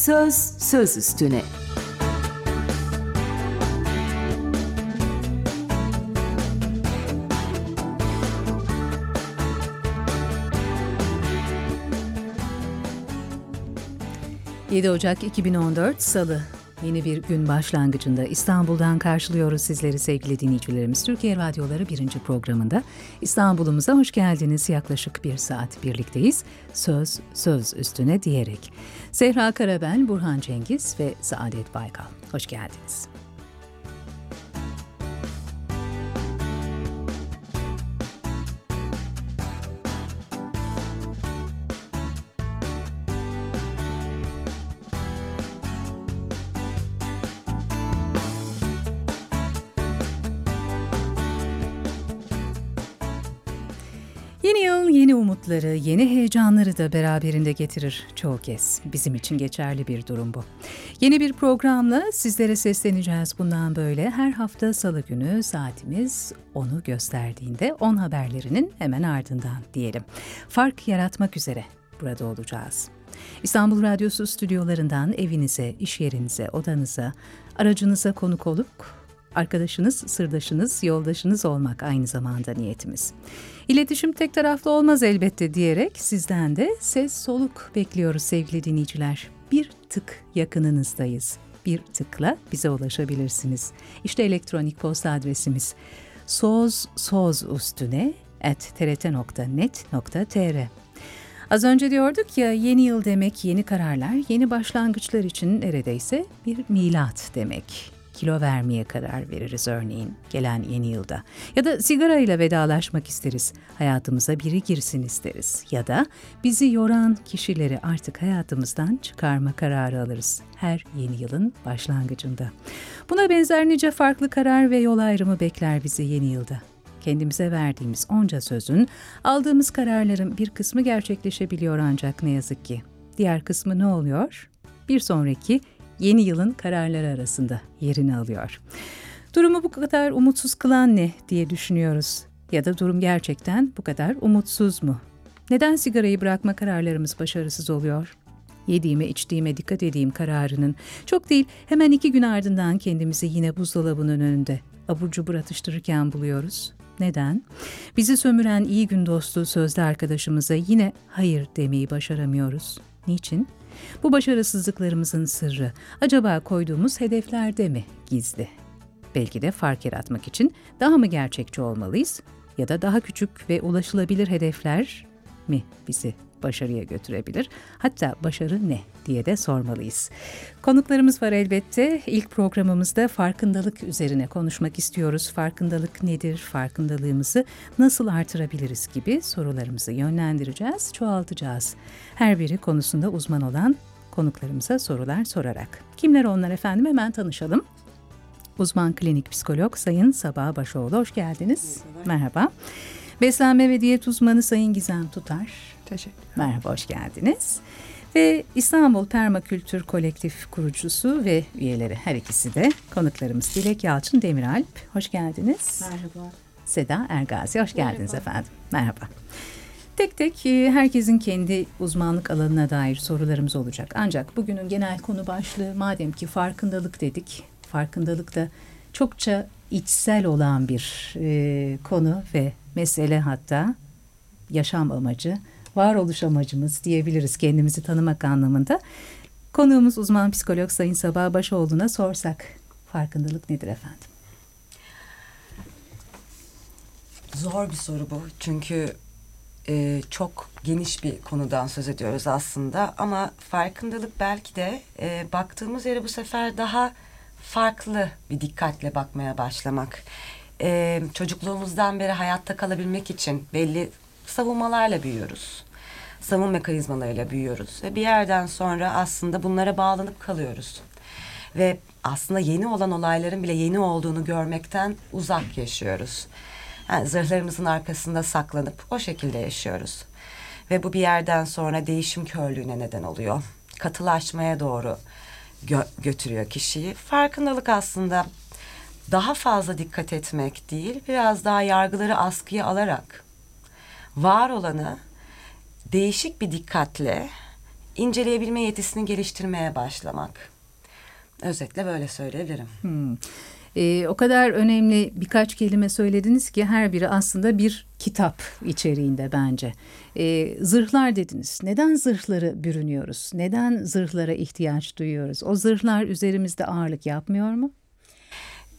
Söz söz üstüne. ...7 Ocak 2014 Salı Yeni bir gün başlangıcında İstanbul'dan karşılıyoruz sizleri sevgili dinleyicilerimiz. Türkiye Radyoları birinci programında İstanbul'umuza hoş geldiniz. Yaklaşık bir saat birlikteyiz. Söz, söz üstüne diyerek. Zehra Karabel, Burhan Cengiz ve Saadet Baykal. Hoş geldiniz. Umutları, yeni heyecanları da beraberinde getirir çoğu kez. Bizim için geçerli bir durum bu. Yeni bir programla sizlere sesleneceğiz bundan böyle. Her hafta salı günü saatimiz onu gösterdiğinde 10 haberlerinin hemen ardından diyelim. Fark yaratmak üzere burada olacağız. İstanbul Radyosu stüdyolarından evinize, iş yerinize, odanıza, aracınıza konuk olup arkadaşınız, sırdaşınız, yoldaşınız olmak aynı zamanda niyetimiz. İletişim tek taraflı olmaz elbette diyerek sizden de ses soluk bekliyoruz sevgili dinleyiciler. Bir tık yakınınızdayız. Bir tıkla bize ulaşabilirsiniz. İşte elektronik posta adresimiz soz at trt.net.tr Az önce diyorduk ya yeni yıl demek yeni kararlar, yeni başlangıçlar için neredeyse bir milat demek kilo vermeye karar veririz örneğin gelen yeni yılda. Ya da sigarayla vedalaşmak isteriz. Hayatımıza biri girsin isteriz. Ya da bizi yoran kişileri artık hayatımızdan çıkarma kararı alırız. Her yeni yılın başlangıcında. Buna benzer nice farklı karar ve yol ayrımı bekler bizi yeni yılda kendimize verdiğimiz onca sözün, aldığımız kararların bir kısmı gerçekleşebiliyor ancak ne yazık ki. Diğer kısmı ne oluyor? Bir sonraki yeni yılın kararları arasında yerini alıyor. Durumu bu kadar umutsuz kılan ne diye düşünüyoruz. Ya da durum gerçekten bu kadar umutsuz mu? Neden sigarayı bırakma kararlarımız başarısız oluyor? Yediğime içtiğime dikkat edeyim kararının çok değil hemen iki gün ardından kendimizi yine buzdolabının önünde abur cubur atıştırırken buluyoruz. Neden? Bizi sömüren iyi gün dostu sözde arkadaşımıza yine hayır demeyi başaramıyoruz. Niçin? Bu başarısızlıklarımızın sırrı acaba koyduğumuz hedeflerde mi gizli? Belki de fark yaratmak için daha mı gerçekçi olmalıyız ya da daha küçük ve ulaşılabilir hedefler mi bizi başarıya götürebilir? Hatta başarı ne diye de sormalıyız. Konuklarımız var elbette. İlk programımızda farkındalık üzerine konuşmak istiyoruz. Farkındalık nedir? Farkındalığımızı nasıl artırabiliriz gibi sorularımızı yönlendireceğiz, çoğaltacağız. Her biri konusunda uzman olan konuklarımıza sorular sorarak. Kimler onlar efendim hemen tanışalım. Uzman klinik psikolog Sayın Sabah Başoğlu hoş geldiniz. Merhaba. Merhaba. Beslenme ve diyet uzmanı Sayın Gizem Tutar. Teşekkür Merhaba, hoş geldiniz. Ve İstanbul Permakültür Kolektif kurucusu ve üyeleri her ikisi de konuklarımız Dilek Yalçın Demiralp. Hoş geldiniz. Merhaba. Seda Ergazi, hoş geldiniz Merhaba. efendim. Merhaba. Tek tek e, herkesin kendi uzmanlık alanına dair sorularımız olacak. Ancak bugünün genel konu başlığı madem ki farkındalık dedik, farkındalık da çokça içsel olan bir e, konu ve mesele hatta yaşam amacı, varoluş amacımız diyebiliriz kendimizi tanımak anlamında. Konuğumuz uzman psikolog Sayın Sabah Başoğlu'na sorsak farkındalık nedir efendim? Zor bir soru bu çünkü e, çok geniş bir konudan söz ediyoruz aslında ama farkındalık belki de e, baktığımız yere bu sefer daha farklı bir dikkatle bakmaya başlamak. E, çocukluğumuzdan beri hayatta kalabilmek için belli savunmalarla büyüyoruz. Savunma mekanizmalarıyla büyüyoruz ve bir yerden sonra aslında bunlara bağlanıp kalıyoruz. Ve aslında yeni olan olayların bile yeni olduğunu görmekten uzak yaşıyoruz. Yani zırhlarımızın arkasında saklanıp o şekilde yaşıyoruz. Ve bu bir yerden sonra değişim körlüğüne neden oluyor. Katılaşmaya doğru gö götürüyor kişiyi. Farkındalık aslında daha fazla dikkat etmek değil, biraz daha yargıları askıya alarak var olanı değişik bir dikkatle inceleyebilme yetisini geliştirmeye başlamak. Özetle böyle söyleyebilirim. Hmm. E, o kadar önemli birkaç kelime söylediniz ki her biri aslında bir kitap içeriğinde bence. E, zırhlar dediniz. Neden zırhları bürünüyoruz? Neden zırhlara ihtiyaç duyuyoruz? O zırhlar üzerimizde ağırlık yapmıyor mu?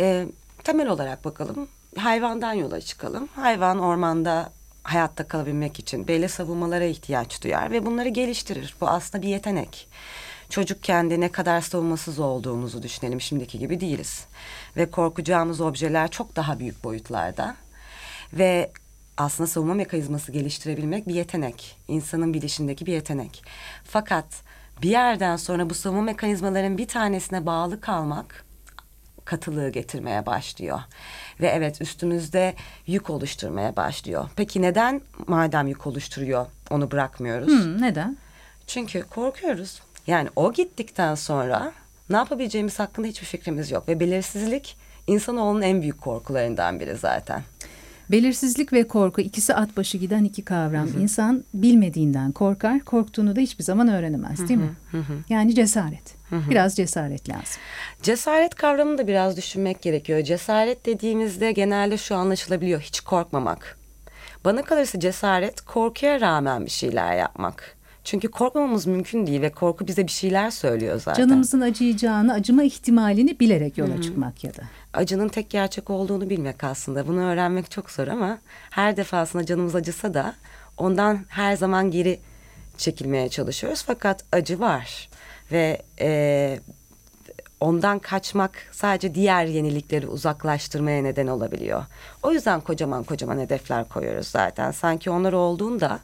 E, temel olarak bakalım. Hayvandan yola çıkalım. Hayvan ormanda hayatta kalabilmek için belli savunmalara ihtiyaç duyar ve bunları geliştirir. Bu aslında bir yetenek. Çocukken de ne kadar savunmasız olduğumuzu düşünelim. Şimdiki gibi değiliz. Ve korkacağımız objeler çok daha büyük boyutlarda. Ve aslında savunma mekanizması geliştirebilmek bir yetenek. İnsanın bilişindeki bir yetenek. Fakat bir yerden sonra bu savunma mekanizmaların bir tanesine bağlı kalmak katılığı getirmeye başlıyor. Ve evet üstümüzde yük oluşturmaya başlıyor. Peki neden madem yük oluşturuyor onu bırakmıyoruz? Hmm, neden? Çünkü korkuyoruz. Yani o gittikten sonra ne yapabileceğimiz hakkında hiçbir fikrimiz yok. Ve belirsizlik insanoğlunun en büyük korkularından biri zaten. Belirsizlik ve korku ikisi at başı giden iki kavram. Hı hı. İnsan bilmediğinden korkar, korktuğunu da hiçbir zaman öğrenemez değil mi? Hı hı. Yani cesaret. Hı hı. Biraz cesaret lazım. Cesaret kavramını da biraz düşünmek gerekiyor. Cesaret dediğimizde genelde şu anlaşılabiliyor. Hiç korkmamak. Bana kalırsa cesaret korkuya rağmen bir şeyler yapmak. Çünkü korkmamamız mümkün değil ve korku bize bir şeyler söylüyor zaten. Canımızın acıyacağını, acıma ihtimalini bilerek yola Hı-hı. çıkmak ya da. Acının tek gerçek olduğunu bilmek aslında. Bunu öğrenmek çok zor ama her defasında canımız acısa da ondan her zaman geri çekilmeye çalışıyoruz. Fakat acı var ve e, ondan kaçmak sadece diğer yenilikleri uzaklaştırmaya neden olabiliyor. O yüzden kocaman kocaman hedefler koyuyoruz zaten. Sanki onlar olduğunda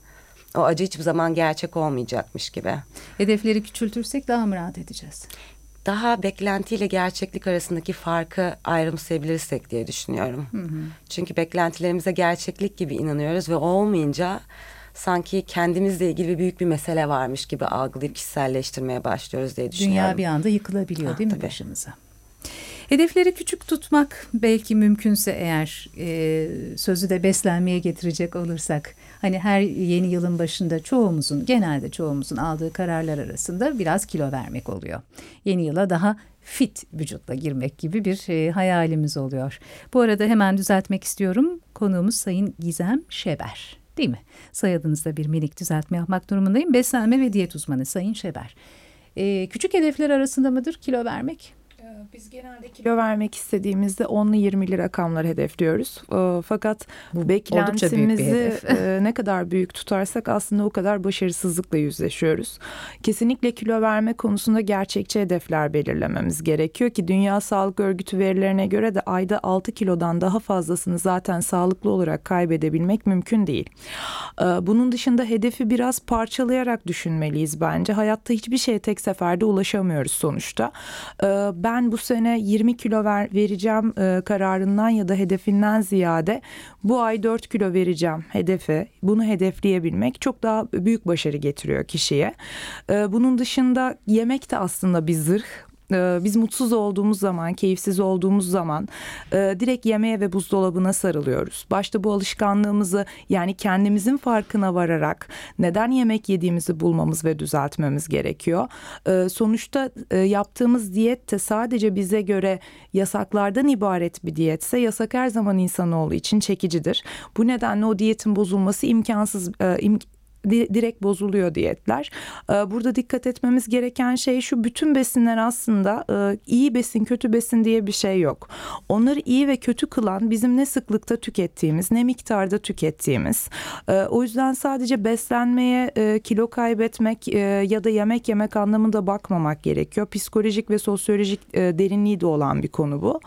o acı hiçbir zaman gerçek olmayacakmış gibi. Hedefleri küçültürsek daha mı rahat edeceğiz? Daha beklentiyle gerçeklik arasındaki farkı ayrımsayabilirsek diye düşünüyorum. Hı hı. Çünkü beklentilerimize gerçeklik gibi inanıyoruz ve olmayınca sanki kendimizle ilgili büyük bir mesele varmış gibi algılayıp kişiselleştirmeye başlıyoruz diye düşünüyorum. Dünya bir anda yıkılabiliyor ha, değil mi tabii. başımıza? Hedefleri küçük tutmak belki mümkünse eğer e, sözü de beslenmeye getirecek olursak hani her yeni yılın başında çoğumuzun genelde çoğumuzun aldığı kararlar arasında biraz kilo vermek oluyor. Yeni yıla daha fit vücutla girmek gibi bir e, hayalimiz oluyor. Bu arada hemen düzeltmek istiyorum. Konuğumuz Sayın Gizem Şeber değil mi? Soyadınızda bir minik düzeltme yapmak durumundayım. Beslenme ve diyet uzmanı Sayın Şeber. Ee, küçük hedefler arasında mıdır kilo vermek? Biz genelde kilo vermek istediğimizde 10'lu 20'li rakamlar hedefliyoruz. Ee, fakat bu beklentimizi e, ne kadar büyük tutarsak aslında o kadar başarısızlıkla yüzleşiyoruz. Kesinlikle kilo verme konusunda gerçekçi hedefler belirlememiz gerekiyor ki Dünya Sağlık Örgütü verilerine göre de ayda 6 kilodan daha fazlasını zaten sağlıklı olarak kaybedebilmek mümkün değil. Ee, bunun dışında hedefi biraz parçalayarak düşünmeliyiz bence. Hayatta hiçbir şeye tek seferde ulaşamıyoruz sonuçta. Ee, bu sene 20 kilo ver, vereceğim e, kararından ya da hedefinden ziyade bu ay 4 kilo vereceğim hedefi bunu hedefleyebilmek çok daha büyük başarı getiriyor kişiye. E, bunun dışında yemek de aslında bir zırh ee, biz mutsuz olduğumuz zaman, keyifsiz olduğumuz zaman e, direkt yemeğe ve buzdolabına sarılıyoruz. Başta bu alışkanlığımızı yani kendimizin farkına vararak neden yemek yediğimizi bulmamız ve düzeltmemiz gerekiyor. Ee, sonuçta e, yaptığımız diyet de sadece bize göre yasaklardan ibaret bir diyetse yasak her zaman insanoğlu için çekicidir. Bu nedenle o diyetin bozulması imkansız, e, direkt bozuluyor diyetler. Ee, burada dikkat etmemiz gereken şey şu bütün besinler aslında e, iyi besin kötü besin diye bir şey yok. Onları iyi ve kötü kılan bizim ne sıklıkta tükettiğimiz ne miktarda tükettiğimiz. Ee, o yüzden sadece beslenmeye e, kilo kaybetmek e, ya da yemek yemek anlamında bakmamak gerekiyor. Psikolojik ve sosyolojik derinliği de olan bir konu bu.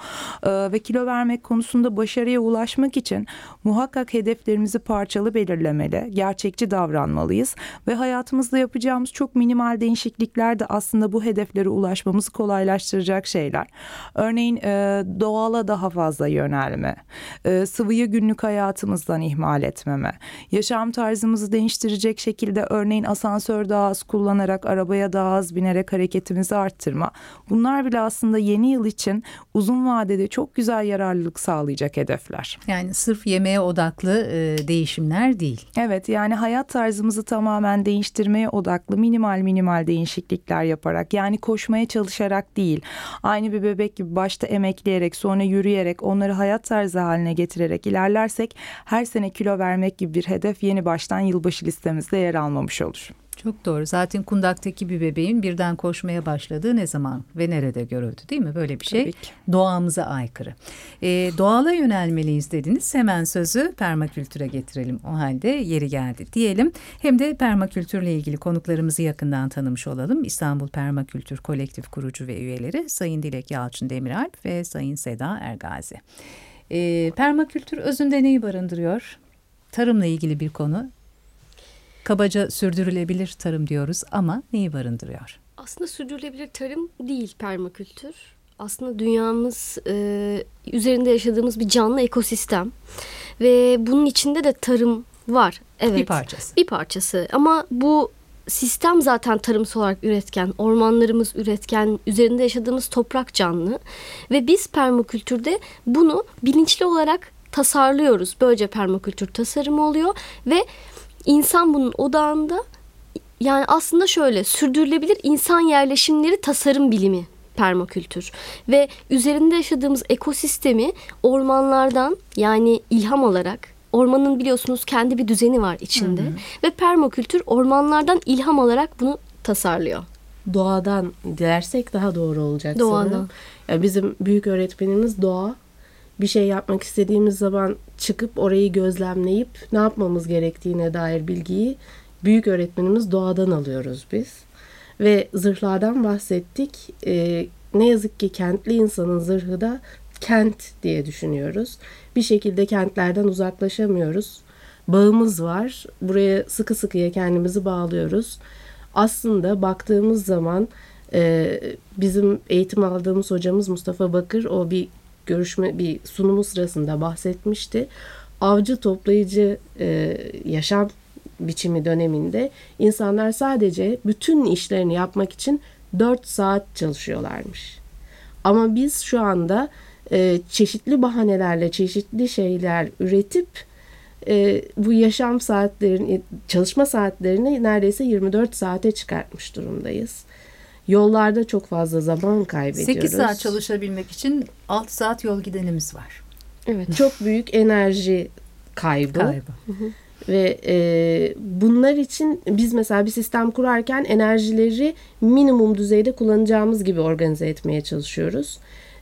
Ee, ve kilo vermek konusunda başarıya ulaşmak için muhakkak hedeflerimizi parçalı belirlemeli, gerçekçi davranmalı davranmalıyız ve hayatımızda yapacağımız çok minimal değişiklikler de aslında bu hedeflere ulaşmamızı kolaylaştıracak şeyler. Örneğin e, doğala daha fazla yönelme, e, sıvıyı günlük hayatımızdan ihmal etmeme, yaşam tarzımızı değiştirecek şekilde örneğin asansör daha az kullanarak arabaya daha az binerek hareketimizi arttırma. Bunlar bile aslında yeni yıl için uzun vadede çok güzel yararlılık sağlayacak hedefler. Yani sırf yemeğe odaklı e, değişimler değil. Evet yani hayat tarzı tarzımızı tamamen değiştirmeye odaklı minimal minimal değişiklikler yaparak yani koşmaya çalışarak değil aynı bir bebek gibi başta emekleyerek sonra yürüyerek onları hayat tarzı haline getirerek ilerlersek her sene kilo vermek gibi bir hedef yeni baştan yılbaşı listemizde yer almamış olur. Çok doğru. Zaten kundaktaki bir bebeğin birden koşmaya başladığı ne zaman ve nerede görüldü değil mi? Böyle bir şey doğamıza aykırı. Ee, doğala yönelmeliyiz dediniz. Hemen sözü permakültüre getirelim. O halde yeri geldi diyelim. Hem de permakültürle ilgili konuklarımızı yakından tanımış olalım. İstanbul Permakültür Kolektif kurucu ve üyeleri Sayın Dilek Yalçın Demiralp ve Sayın Seda Ergazi. Ee, permakültür özünde neyi barındırıyor? Tarımla ilgili bir konu kabaca sürdürülebilir tarım diyoruz ama neyi barındırıyor? Aslında sürdürülebilir tarım değil permakültür. Aslında dünyamız e, üzerinde yaşadığımız bir canlı ekosistem ve bunun içinde de tarım var. Evet. Bir parçası. Bir parçası ama bu sistem zaten tarımsal olarak üretken, ormanlarımız üretken, üzerinde yaşadığımız toprak canlı ve biz permakültürde bunu bilinçli olarak tasarlıyoruz. Böylece permakültür tasarımı oluyor ve insan bunun odağında yani aslında şöyle sürdürülebilir insan yerleşimleri tasarım bilimi permakültür ve üzerinde yaşadığımız ekosistemi ormanlardan yani ilham alarak ormanın biliyorsunuz kendi bir düzeni var içinde hı hı. ve permakültür ormanlardan ilham alarak bunu tasarlıyor. Doğadan dersek daha doğru olacak Doğadan. sanırım. Ya bizim büyük öğretmenimiz doğa bir şey yapmak istediğimiz zaman çıkıp orayı gözlemleyip ne yapmamız gerektiğine dair bilgiyi büyük öğretmenimiz doğadan alıyoruz biz. Ve zırhlardan bahsettik. Ee, ne yazık ki kentli insanın zırhı da kent diye düşünüyoruz. Bir şekilde kentlerden uzaklaşamıyoruz. Bağımız var. Buraya sıkı sıkıya kendimizi bağlıyoruz. Aslında baktığımız zaman e, bizim eğitim aldığımız hocamız Mustafa Bakır o bir görüşme bir sunumu sırasında bahsetmişti. Avcı toplayıcı e, yaşam biçimi döneminde insanlar sadece bütün işlerini yapmak için 4 saat çalışıyorlarmış. Ama biz şu anda e, çeşitli bahanelerle çeşitli şeyler üretip e, bu yaşam saatlerini, çalışma saatlerini neredeyse 24 saate çıkartmış durumdayız. Yollarda çok fazla zaman kaybediyoruz. 8 saat çalışabilmek için 6 saat yol gidenimiz var. Evet. Çok büyük enerji kaybı. kaybı. Ve e, bunlar için biz mesela bir sistem kurarken enerjileri minimum düzeyde kullanacağımız gibi organize etmeye çalışıyoruz.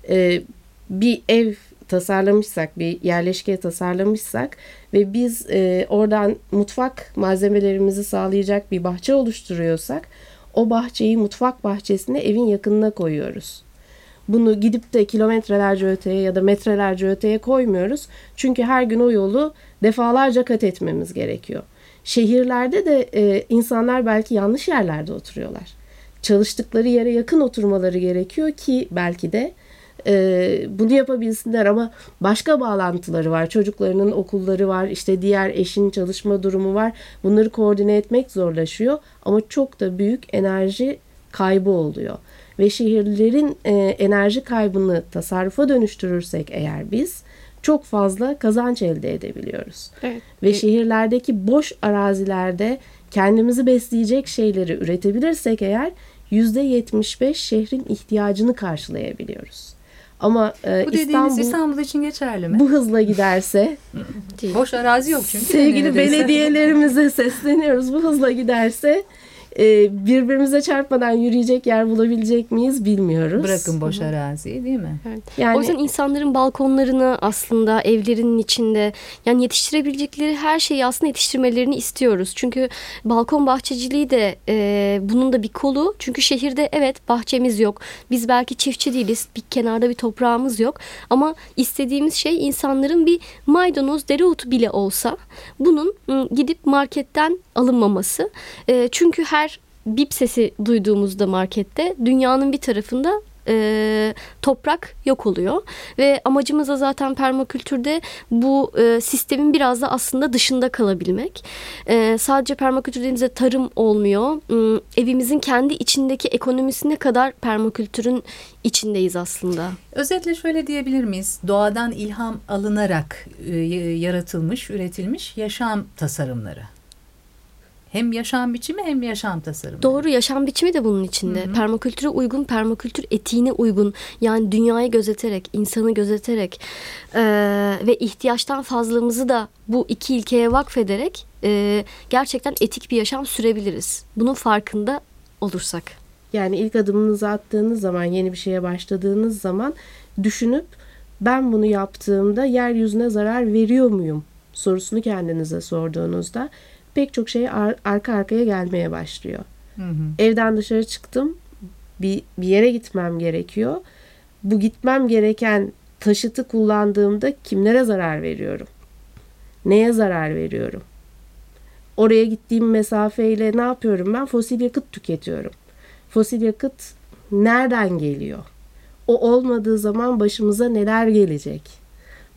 E, bir ev tasarlamışsak, bir yerleşke tasarlamışsak ve biz e, oradan mutfak malzemelerimizi sağlayacak bir bahçe oluşturuyorsak o bahçeyi mutfak bahçesine evin yakınına koyuyoruz. Bunu gidip de kilometrelerce öteye ya da metrelerce öteye koymuyoruz. Çünkü her gün o yolu defalarca kat etmemiz gerekiyor. Şehirlerde de e, insanlar belki yanlış yerlerde oturuyorlar. Çalıştıkları yere yakın oturmaları gerekiyor ki belki de e, bunu yapabilsinler ama başka bağlantıları var. Çocuklarının okulları var, işte diğer eşin çalışma durumu var. Bunları koordine etmek zorlaşıyor ama çok da büyük enerji kaybı oluyor. Ve şehirlerin e, enerji kaybını tasarrufa dönüştürürsek eğer biz çok fazla kazanç elde edebiliyoruz. Evet. Ve şehirlerdeki boş arazilerde kendimizi besleyecek şeyleri üretebilirsek eğer %75 şehrin ihtiyacını karşılayabiliyoruz. Ama e, bu İstanbul, İstanbul için geçerli mi? Bu hızla giderse boş arazi yok çünkü. Sevgili belediyelerimize sesleniyoruz. Bu hızla giderse birbirimize çarpmadan yürüyecek yer bulabilecek miyiz bilmiyoruz. Bırakın boş araziyi değil mi? Evet. Yani, o yüzden insanların balkonlarını aslında evlerinin içinde yani yetiştirebilecekleri her şeyi aslında yetiştirmelerini istiyoruz. Çünkü balkon bahçeciliği de e, bunun da bir kolu. Çünkü şehirde evet bahçemiz yok. Biz belki çiftçi değiliz. Bir kenarda bir toprağımız yok. Ama istediğimiz şey insanların bir maydanoz, dereotu bile olsa bunun gidip marketten alınmaması. E, çünkü her bip sesi duyduğumuzda markette dünyanın bir tarafında e, toprak yok oluyor ve amacımız da zaten permakültürde bu e, sistemin biraz da aslında dışında kalabilmek. E, sadece permakültür dediğimizde tarım olmuyor. E, evimizin kendi içindeki ekonomisine kadar permakültürün içindeyiz aslında. Özetle şöyle diyebilir miyiz? Doğadan ilham alınarak e, yaratılmış, üretilmiş yaşam tasarımları. Hem yaşam biçimi hem yaşam tasarımı. Doğru yaşam biçimi de bunun içinde. Hı hı. Permakültüre uygun, permakültür etiğine uygun. Yani dünyayı gözeterek, insanı gözeterek e, ve ihtiyaçtan fazlamızı da bu iki ilkeye vakfederek e, gerçekten etik bir yaşam sürebiliriz. Bunun farkında olursak. Yani ilk adımınızı attığınız zaman, yeni bir şeye başladığınız zaman düşünüp ben bunu yaptığımda yeryüzüne zarar veriyor muyum sorusunu kendinize sorduğunuzda pek çok şey ar- arka arkaya gelmeye başlıyor. Hı hı. Evden dışarı çıktım. Bir, bir yere gitmem gerekiyor. Bu gitmem gereken taşıtı kullandığımda kimlere zarar veriyorum? Neye zarar veriyorum? Oraya gittiğim mesafeyle ne yapıyorum ben? Fosil yakıt tüketiyorum. Fosil yakıt nereden geliyor? O olmadığı zaman başımıza neler gelecek?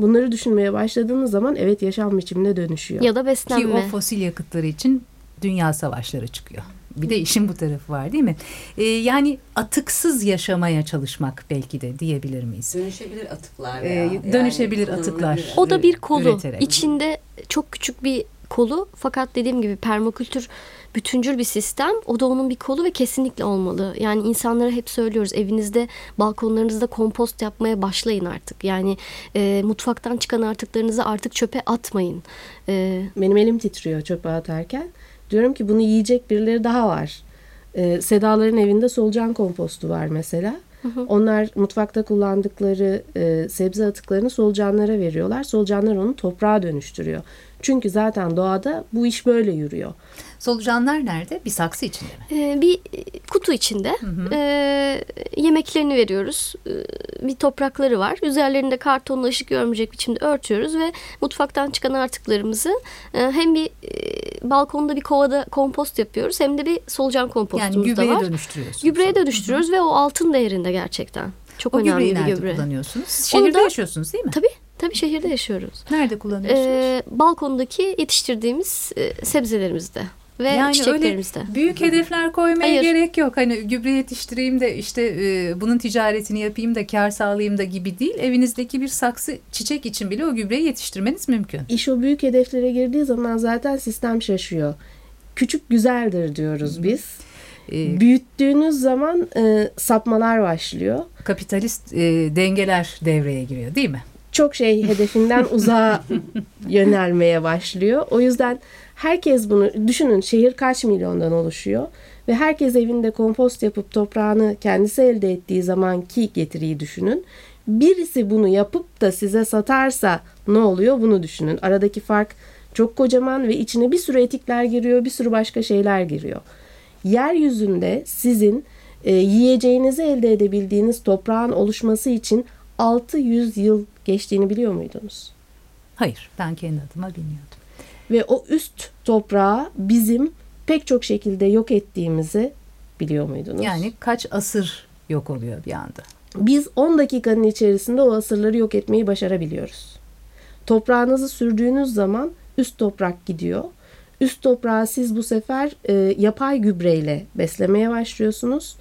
Bunları düşünmeye başladığınız zaman evet yaşam biçimine dönüşüyor. Ya da beslenme. Ki o fosil yakıtları için dünya savaşları çıkıyor. Bir de işin bu tarafı var değil mi? Ee, yani atıksız yaşamaya çalışmak belki de diyebilir miyiz? Dönüşebilir atıklar. Veya ee, dönüşebilir yani atıklar. O da bir kolu. Üreterek. İçinde çok küçük bir kolu fakat dediğim gibi permakültür bütüncül bir sistem. O da onun bir kolu ve kesinlikle olmalı. Yani insanlara hep söylüyoruz evinizde balkonlarınızda kompost yapmaya başlayın artık. Yani e, mutfaktan çıkan artıklarınızı artık çöpe atmayın. E, Benim elim titriyor çöpe atarken. Diyorum ki bunu yiyecek birileri daha var. E, Sedaların evinde solucan kompostu var mesela. Onlar mutfakta kullandıkları e, sebze atıklarını solucanlara veriyorlar. Solucanlar onu toprağa dönüştürüyor. Çünkü zaten doğada bu iş böyle yürüyor. Solucanlar nerede? Bir saksı içinde mi? Ee, bir kutu içinde. Hı hı. Ee, yemeklerini veriyoruz. Ee, bir toprakları var. Üzerlerinde kartonla ışık görmeyecek biçimde örtüyoruz ve mutfaktan çıkan artıklarımızı e, hem bir e, balkonda bir kovada kompost yapıyoruz hem de bir solucan kompostumuz yani da var. Yani gübreye dönüştürüyorsunuz. Gübreye dönüştürüyoruz hı hı. ve o altın değerinde gerçekten. Çok o önemli bir gübre. kullanıyorsunuz? Şehirde da, yaşıyorsunuz değil mi? Tabii. Tabii şehirde yaşıyoruz. Nerede kullanıyorsunuz? Ee, balkondaki yetiştirdiğimiz e, sebzelerimizde ve yani çiçeklerimizde. Öyle büyük hedefler koymaya Hayır. gerek yok. Hani gübre yetiştireyim de işte e, bunun ticaretini yapayım da kar sağlayayım da gibi değil. Evinizdeki bir saksı çiçek için bile o gübreyi yetiştirmeniz mümkün. İş o büyük hedeflere girdiği zaman zaten sistem şaşıyor. Küçük güzeldir diyoruz biz. E, Büyüttüğünüz zaman e, sapmalar başlıyor. Kapitalist e, dengeler devreye giriyor değil mi? Çok şey hedefinden uzağa yönelmeye başlıyor. O yüzden herkes bunu düşünün şehir kaç milyondan oluşuyor ve herkes evinde kompost yapıp toprağını kendisi elde ettiği zamanki getiriyi düşünün. Birisi bunu yapıp da size satarsa ne oluyor bunu düşünün. Aradaki fark çok kocaman ve içine bir sürü etikler giriyor, bir sürü başka şeyler giriyor. Yeryüzünde sizin e, yiyeceğinizi elde edebildiğiniz toprağın oluşması için 600 yıl geçtiğini biliyor muydunuz? Hayır, ben kendi adıma bilmiyordum. Ve o üst toprağı bizim pek çok şekilde yok ettiğimizi biliyor muydunuz? Yani kaç asır yok oluyor bir anda? Biz 10 dakikanın içerisinde o asırları yok etmeyi başarabiliyoruz. Toprağınızı sürdüğünüz zaman üst toprak gidiyor. Üst toprağı siz bu sefer e, yapay gübreyle beslemeye başlıyorsunuz.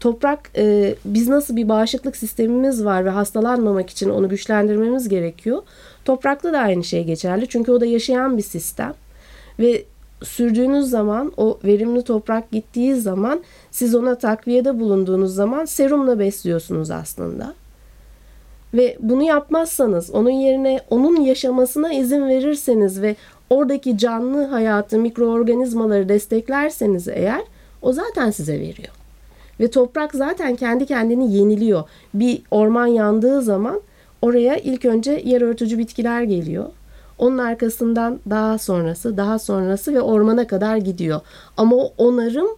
Toprak e, biz nasıl bir bağışıklık sistemimiz var ve hastalanmamak için onu güçlendirmemiz gerekiyor. Toprakta da aynı şey geçerli çünkü o da yaşayan bir sistem ve sürdüğünüz zaman o verimli toprak gittiği zaman siz ona takviyede bulunduğunuz zaman serumla besliyorsunuz aslında. Ve bunu yapmazsanız onun yerine onun yaşamasına izin verirseniz ve oradaki canlı hayatı mikroorganizmaları desteklerseniz eğer o zaten size veriyor. Ve toprak zaten kendi kendini yeniliyor. Bir orman yandığı zaman oraya ilk önce yer örtücü bitkiler geliyor. Onun arkasından daha sonrası, daha sonrası ve ormana kadar gidiyor. Ama o onarım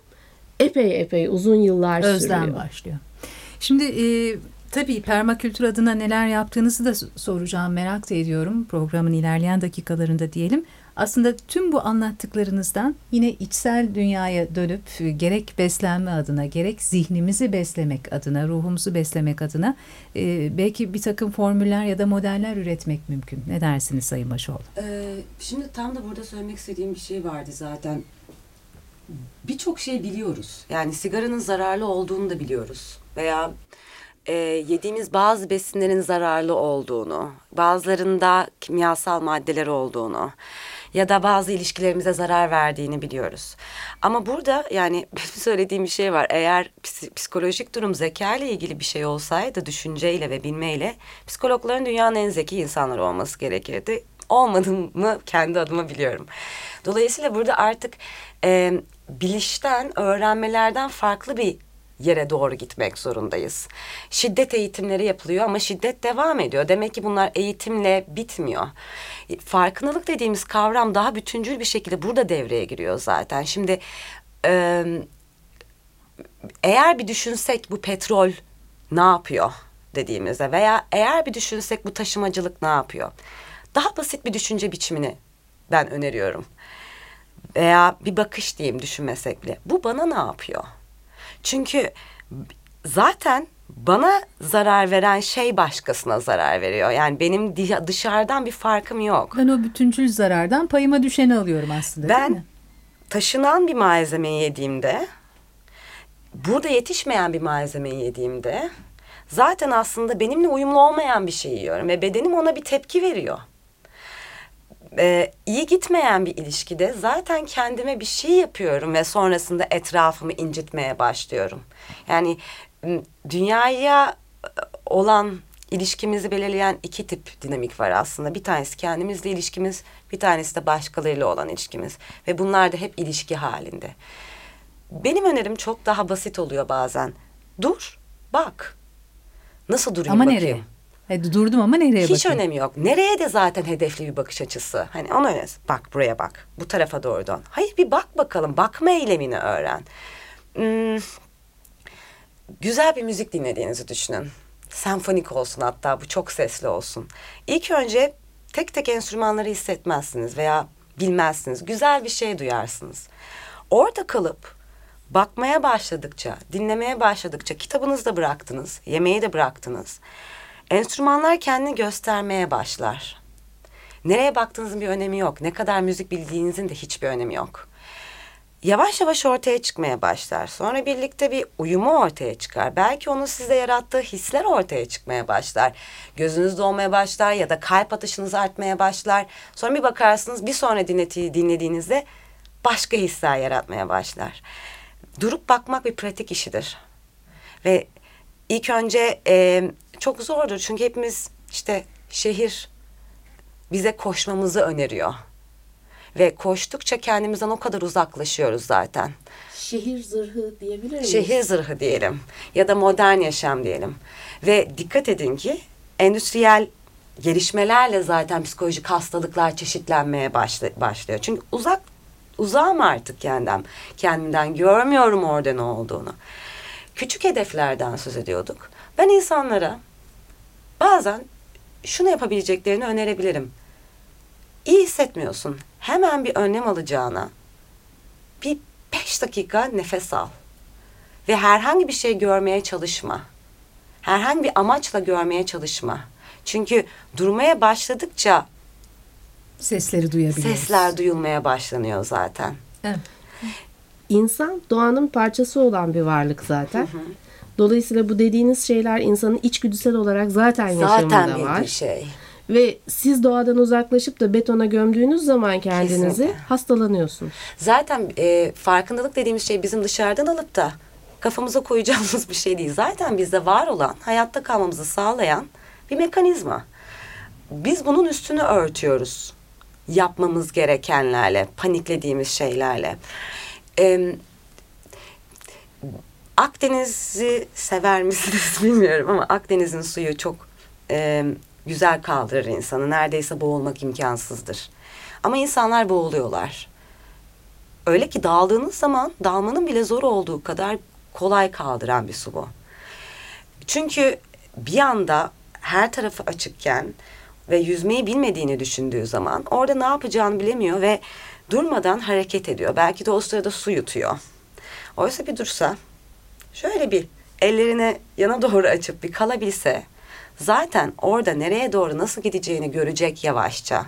epey epey uzun yıllar Özlem sürüyor. Özlem başlıyor. Şimdi e, tabii permakültür adına neler yaptığınızı da soracağım merak da ediyorum programın ilerleyen dakikalarında diyelim. Aslında tüm bu anlattıklarınızdan yine içsel dünyaya dönüp e, gerek beslenme adına gerek zihnimizi beslemek adına ruhumuzu beslemek adına e, belki bir takım formüller ya da modeller üretmek mümkün. Ne dersiniz Sayın Başoğlu? Ee, şimdi tam da burada söylemek istediğim bir şey vardı zaten. Birçok şey biliyoruz. Yani sigaranın zararlı olduğunu da biliyoruz. Veya e, yediğimiz bazı besinlerin zararlı olduğunu, bazılarında kimyasal maddeler olduğunu ya da bazı ilişkilerimize zarar verdiğini biliyoruz. Ama burada yani benim söylediğim bir şey var. Eğer psikolojik durum zeka ile ilgili bir şey olsaydı düşünceyle ve bilmeyle psikologların dünyanın en zeki insanları olması gerekirdi. Olmadığımı kendi adıma biliyorum. Dolayısıyla burada artık e, bilişten, öğrenmelerden farklı bir yere doğru gitmek zorundayız. Şiddet eğitimleri yapılıyor ama şiddet devam ediyor. Demek ki bunlar eğitimle bitmiyor. Farkındalık dediğimiz kavram daha bütüncül bir şekilde burada devreye giriyor zaten. Şimdi eğer bir düşünsek bu petrol ne yapıyor dediğimizde veya eğer bir düşünsek bu taşımacılık ne yapıyor? Daha basit bir düşünce biçimini ben öneriyorum. Veya bir bakış diyeyim düşünmesek bile. Bu bana ne yapıyor? Çünkü zaten bana zarar veren şey başkasına zarar veriyor. Yani benim dışarıdan bir farkım yok. Ben o bütüncül zarardan payıma düşeni alıyorum aslında ben taşınan bir malzemeyi yediğimde, burada yetişmeyen bir malzemeyi yediğimde zaten aslında benimle uyumlu olmayan bir şey yiyorum ve bedenim ona bir tepki veriyor e, iyi gitmeyen bir ilişkide zaten kendime bir şey yapıyorum ve sonrasında etrafımı incitmeye başlıyorum. Yani dünyaya e, olan ilişkimizi belirleyen iki tip dinamik var aslında. Bir tanesi kendimizle ilişkimiz, bir tanesi de başkalarıyla olan ilişkimiz. Ve bunlar da hep ilişki halinde. Benim önerim çok daha basit oluyor bazen. Dur, bak. Nasıl durayım Ama bakayım? nereye? Hadi durdum ama nereye Hiç bakayım? önemi yok. Nereye de zaten hedefli bir bakış açısı. Hani onu öyle bak buraya bak. Bu tarafa doğru dön. Hayır bir bak bakalım. Bakma eylemini öğren. Hmm, güzel bir müzik dinlediğinizi düşünün. Senfonik olsun hatta bu çok sesli olsun. İlk önce tek tek enstrümanları hissetmezsiniz veya bilmezsiniz. Güzel bir şey duyarsınız. Orada kalıp bakmaya başladıkça, dinlemeye başladıkça kitabınızı da bıraktınız, yemeği de bıraktınız. Enstrümanlar kendini göstermeye başlar. Nereye baktığınızın bir önemi yok. Ne kadar müzik bildiğinizin de hiçbir önemi yok. Yavaş yavaş ortaya çıkmaya başlar. Sonra birlikte bir uyumu ortaya çıkar. Belki onun sizde yarattığı hisler ortaya çıkmaya başlar. Gözünüz dolmaya başlar ya da kalp atışınız artmaya başlar. Sonra bir bakarsınız bir sonra dinlediği, dinlediğinizde başka hisler yaratmaya başlar. Durup bakmak bir pratik işidir. Ve ilk önce e, çok zordur. Çünkü hepimiz işte şehir bize koşmamızı öneriyor. Ve koştukça kendimizden o kadar uzaklaşıyoruz zaten. Şehir zırhı diyebilir miyiz? Şehir zırhı diyelim ya da modern yaşam diyelim. Ve dikkat edin ki endüstriyel gelişmelerle zaten psikolojik hastalıklar çeşitlenmeye başlıyor. Çünkü uzak uzağım artık kendimden. Kendimden görmüyorum orada ne olduğunu. Küçük hedeflerden söz ediyorduk. Ben insanlara bazen şunu yapabileceklerini önerebilirim. İyi hissetmiyorsun. Hemen bir önlem alacağına bir beş dakika nefes al. Ve herhangi bir şey görmeye çalışma. Herhangi bir amaçla görmeye çalışma. Çünkü durmaya başladıkça sesleri duyabiliyoruz. Sesler duyulmaya başlanıyor zaten. Evet. İnsan doğanın parçası olan bir varlık zaten. Hı hı. Dolayısıyla bu dediğiniz şeyler insanın içgüdüsel olarak zaten yaşamında zaten var. Zaten şey. Ve siz doğadan uzaklaşıp da betona gömdüğünüz zaman kendinizi Kesinlikle. hastalanıyorsunuz. Zaten e, farkındalık dediğimiz şey bizim dışarıdan alıp da kafamıza koyacağımız bir şey değil. Zaten bizde var olan, hayatta kalmamızı sağlayan bir mekanizma. Biz bunun üstünü örtüyoruz. Yapmamız gerekenlerle, paniklediğimiz şeylerle. Ee, Akdeniz'i sever misiniz bilmiyorum ama Akdeniz'in suyu çok e, güzel kaldırır insanı. Neredeyse boğulmak imkansızdır. Ama insanlar boğuluyorlar. Öyle ki daldığınız zaman dalmanın bile zor olduğu kadar kolay kaldıran bir su bu. Çünkü bir anda her tarafı açıkken ve yüzmeyi bilmediğini düşündüğü zaman orada ne yapacağını bilemiyor ve durmadan hareket ediyor. Belki de o sırada su yutuyor. Oysa bir dursa şöyle bir ellerini yana doğru açıp bir kalabilse zaten orada nereye doğru nasıl gideceğini görecek yavaşça.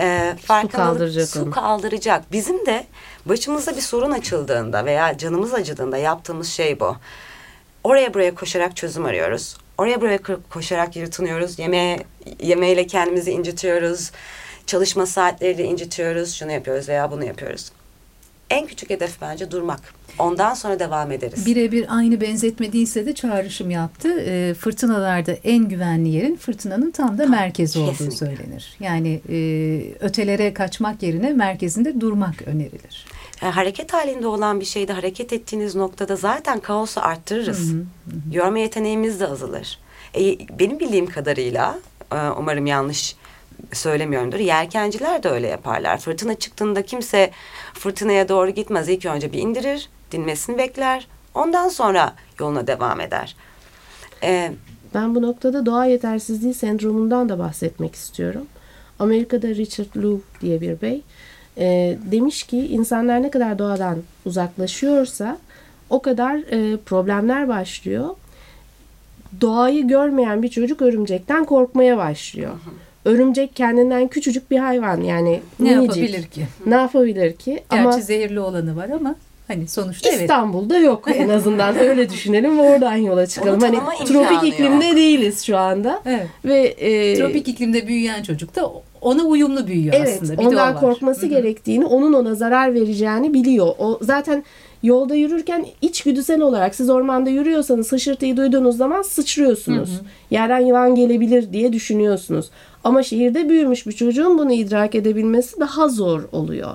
Ee, su kaldıracak su kaldıracak. Bizim de başımızda bir sorun açıldığında veya canımız acıdığında yaptığımız şey bu. Oraya buraya koşarak çözüm arıyoruz. Oraya buraya koşarak yırtınıyoruz. Yemeğe, yemeğiyle kendimizi incitiyoruz. çalışma saatleriyle incitiyoruz, şunu yapıyoruz veya bunu yapıyoruz. En küçük hedef bence durmak. Ondan sonra devam ederiz. Birebir aynı benzetme değilse de çağrışım yaptı. E, fırtınalarda en güvenli yerin fırtınanın tam da merkezi olduğu Kesinlikle. söylenir. Yani e, ötelere kaçmak yerine merkezinde durmak önerilir. Yani hareket halinde olan bir şeyde hareket ettiğiniz noktada zaten kaosu arttırırız. Görme yeteneğimiz de azalır. E, benim bildiğim kadarıyla e, umarım yanlış söylemiyorumdur. Yelkenciler de öyle yaparlar. Fırtına çıktığında kimse fırtınaya doğru gitmez. İlk önce bir indirir, dinmesini bekler. Ondan sonra yoluna devam eder. E, Ben bu noktada doğa yetersizliği sendromundan da bahsetmek istiyorum. Amerika'da Richard Louv diye bir bey e, demiş ki insanlar ne kadar doğadan uzaklaşıyorsa o kadar e, problemler başlıyor. Doğayı görmeyen bir çocuk örümcekten korkmaya başlıyor. Örümcek kendinden küçücük bir hayvan yani Ne minicik. yapabilir ki? Ne yapabilir ki? Gerçi Ama zehirli olanı var ama hani sonuçta evet. İstanbul'da yok en azından öyle düşünelim ve oradan yola çıkalım. Onu Hani tropik iklimde yok. değiliz şu anda. Evet. Ve e, Tropik iklimde büyüyen çocuk da ona uyumlu büyüyor evet, aslında. Bir de o ondan korkması Hı hı. gerektiğini, onun ona zarar vereceğini biliyor. O zaten yolda yürürken içgüdüsel olarak siz ormanda yürüyorsanız hışırtıyı duyduğunuz zaman sıçrıyorsunuz. Yerden yılan gelebilir diye düşünüyorsunuz. Ama şehirde büyümüş bir çocuğun bunu idrak edebilmesi daha zor oluyor.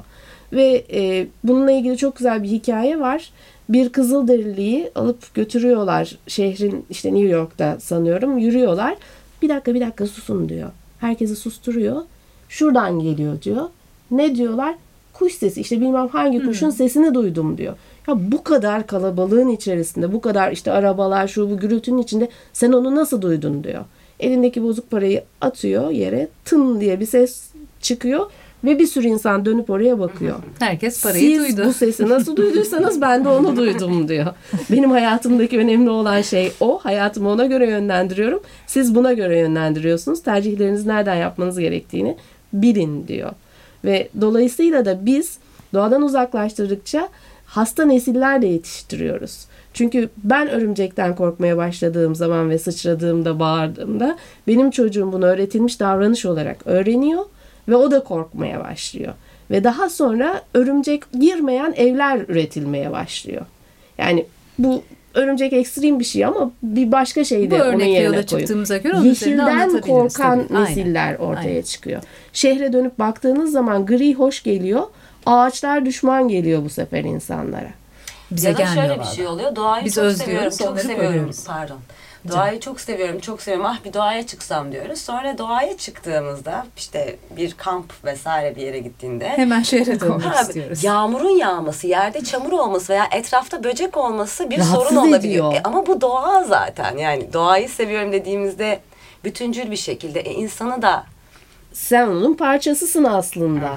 Ve e, bununla ilgili çok güzel bir hikaye var. Bir Kızılderiliyi alıp götürüyorlar şehrin işte New York'ta sanıyorum yürüyorlar. Bir dakika bir dakika susun diyor. Herkesi susturuyor. Şuradan geliyor diyor. Ne diyorlar? Kuş sesi işte bilmem hangi kuşun sesini duydum diyor. Ya bu kadar kalabalığın içerisinde bu kadar işte arabalar şu bu gürültünün içinde sen onu nasıl duydun diyor. Elindeki bozuk parayı atıyor yere tın diye bir ses çıkıyor ve bir sürü insan dönüp oraya bakıyor. Herkes parayı Siz duydu. bu sesi nasıl duyduysanız ben de onu duydum diyor. Benim hayatımdaki önemli olan şey o. Hayatımı ona göre yönlendiriyorum. Siz buna göre yönlendiriyorsunuz. Tercihlerinizi nereden yapmanız gerektiğini bilin diyor. Ve dolayısıyla da biz doğadan uzaklaştırdıkça hasta nesiller de yetiştiriyoruz. Çünkü ben örümcekten korkmaya başladığım zaman ve sıçradığımda, bağırdığımda benim çocuğum bunu öğretilmiş davranış olarak öğreniyor ve o da korkmaya başlıyor. Ve daha sonra örümcek girmeyen evler üretilmeye başlıyor. Yani bu örümcek ekstrem bir şey ama bir başka şey Bu de onun yerine çıktığımıza göre Yeşilden korkan tabii. Aynen. nesiller ortaya Aynen. çıkıyor. Şehre dönüp baktığınız zaman gri hoş geliyor. Ağaçlar düşman geliyor bu sefer insanlara. Bize ya da şöyle bir şey oluyor. Doğayı Biz çok özlüyoruz, seviyorum, çok seviyorum. koruyoruz. Pardon. Doğayı çok seviyorum, çok seviyorum. Ah bir doğaya çıksam diyoruz. Sonra doğaya çıktığımızda işte bir kamp vesaire bir yere gittiğinde Hemen şehre dönmek istiyoruz. Yağmurun yağması, yerde çamur olması veya etrafta böcek olması bir Rahatsız sorun olabiliyor. ediyor. E, ama bu doğa zaten. Yani doğayı seviyorum dediğimizde bütüncül bir şekilde e, insanı da Sen onun parçasısın aslında.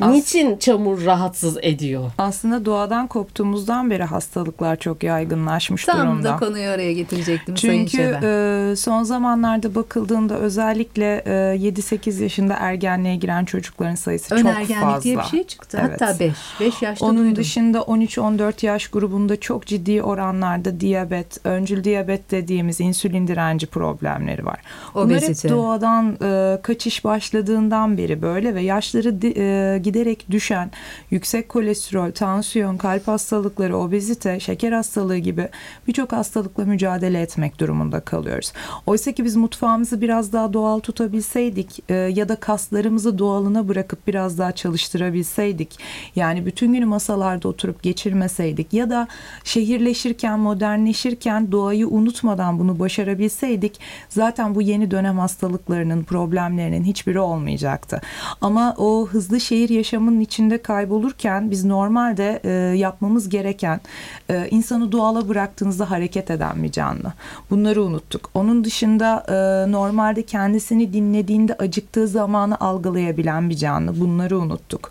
Niçin çamur rahatsız ediyor? Aslında doğadan koptuğumuzdan beri hastalıklar çok yaygınlaşmış Tam durumda. da konuyu oraya getirecektim Çünkü e, son zamanlarda bakıldığında özellikle e, 7-8 yaşında ergenliğe giren çocukların sayısı Ön çok ergenlik fazla. diye bir şey çıktı. Evet. Hatta 5. 5 yaşta Onun duydum. dışında 13-14 yaş grubunda çok ciddi oranlarda diyabet, öncül diyabet dediğimiz insülin direnci problemleri var. Bunlar Obezite. hep doğadan e, kaçış başladığından beri böyle ve yaşları e, giderek düşen yüksek kolesterol, tansiyon, kalp hastalıkları, obezite, şeker hastalığı gibi birçok hastalıkla mücadele etmek durumunda kalıyoruz. Oysa ki biz mutfağımızı biraz daha doğal tutabilseydik e, ya da kaslarımızı doğalına bırakıp biraz daha çalıştırabilseydik yani bütün günü masalarda oturup geçirmeseydik ya da şehirleşirken, modernleşirken doğayı unutmadan bunu başarabilseydik zaten bu yeni dönem hastalıklarının, problemlerinin hiçbiri olmayacaktı. Ama o hızlı şehir yaşamının içinde kaybolurken biz normalde e, yapmamız gereken e, insanı doğala bıraktığınızda hareket eden bir canlı. Bunları unuttuk. Onun dışında e, normalde kendisini dinlediğinde acıktığı zamanı algılayabilen bir canlı. Bunları unuttuk.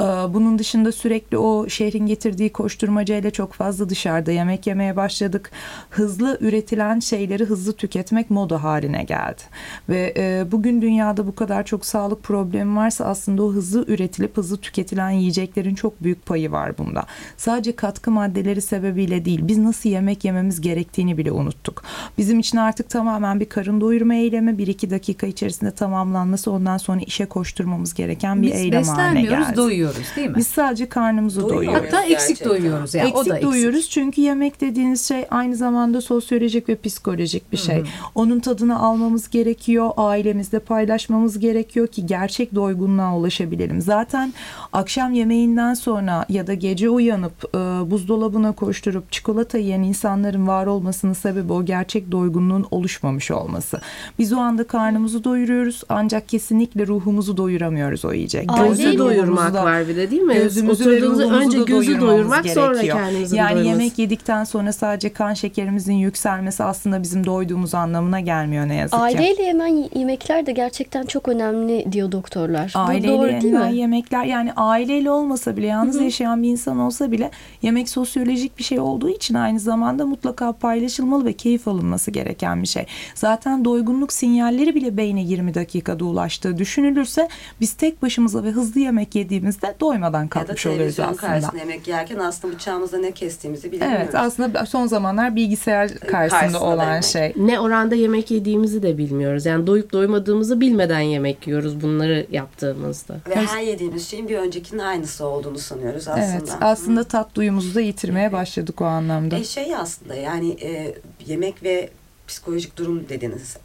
E, bunun dışında sürekli o şehrin getirdiği koşturmacayla çok fazla dışarıda yemek yemeye başladık. Hızlı üretilen şeyleri hızlı tüketmek moda haline geldi. Ve e, bugün dünyada bu kadar çok sağlık problemi varsa aslında o hızlı üretilip hızlı tüketilen yiyeceklerin çok büyük payı var bunda. Sadece katkı maddeleri sebebiyle değil biz nasıl yemek yememiz gerektiğini bile unuttuk. Bizim için artık tamamen bir karın doyurma eylemi bir iki dakika içerisinde tamamlanması ondan sonra işe koşturmamız gereken bir biz eylem haline geldi. Biz doyuyoruz değil mi? Biz sadece karnımızı doyuyoruz. doyuyoruz. Hatta eksik gerçekten. doyuyoruz. Yani. Eksik, o da eksik doyuyoruz çünkü yemek dediğiniz şey aynı zamanda sosyolojik ve psikolojik bir şey. Hı hı. Onun tadını almamız gerekiyor, ailemizde paylaşmamız gerekiyor ki gerçek doygunluğa ulaşabilelim. Zaten akşam yemeğinden sonra ya da gece uyanıp e, buzdolabına koşturup çikolata yiyen insanların var olmasının sebebi o gerçek doygunluğun oluşmamış olması. Biz o anda karnımızı doyuruyoruz ancak kesinlikle ruhumuzu doyuramıyoruz o yiyecek. Gözü doyurmak da, var bir de değil mi? Gözümüzü ve ruhumuzu önce gözü doyurmak gerekiyor. sonra kendimizi Yani doyurması. yemek yedikten sonra sadece kan şekerimizin yükselmesi aslında bizim doyduğumuz anlamına gelmiyor ne yazık ki. Aileyle yenen yemekler de gerçekten çok önemli diyor doktorlar. Aileyle Bu doğru değil mi? yemekler yani aileyle olmasa bile yalnız Hı-hı. yaşayan bir insan olsa bile yemek sosyolojik bir şey olduğu için aynı zamanda mutlaka paylaşılmalı ve keyif alınması gereken bir şey. Zaten doygunluk sinyalleri bile beyne 20 dakikada ulaştığı düşünülürse biz tek başımıza ve hızlı yemek yediğimizde doymadan kalkmış ya da oluyoruz aslında. karşısında yemek yerken aslında bıçağımızda ne kestiğimizi bilemiyoruz. Evet aslında son zamanlar bilgisayar karşısında, karşısında olan şey. Ne oranda yemek yediğimizi de bilmiyoruz. Yani doyup doymadığımızı bilmeden yemek yiyoruz bunları yaptığımızda. Ve her yediğimiz şeyin bir öncekinin aynısı olduğunu sanıyoruz aslında. Evet aslında Hı. tat duyumuzu da yitirmeye başladık o anlamda. E şey aslında yani e, yemek ve psikolojik durum dediniz.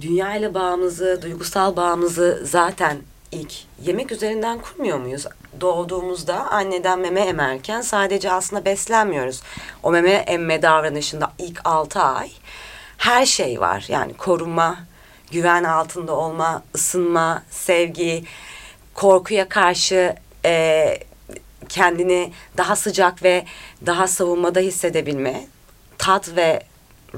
Dünya ile bağımızı, duygusal bağımızı zaten ilk yemek üzerinden kurmuyor muyuz? Doğduğumuzda anneden meme emerken sadece aslında beslenmiyoruz. O meme emme davranışında ilk 6 ay her şey var. Yani korunma, güven altında olma, ısınma, sevgi, korkuya karşı e, kendini daha sıcak ve daha savunmada hissedebilme, tat ve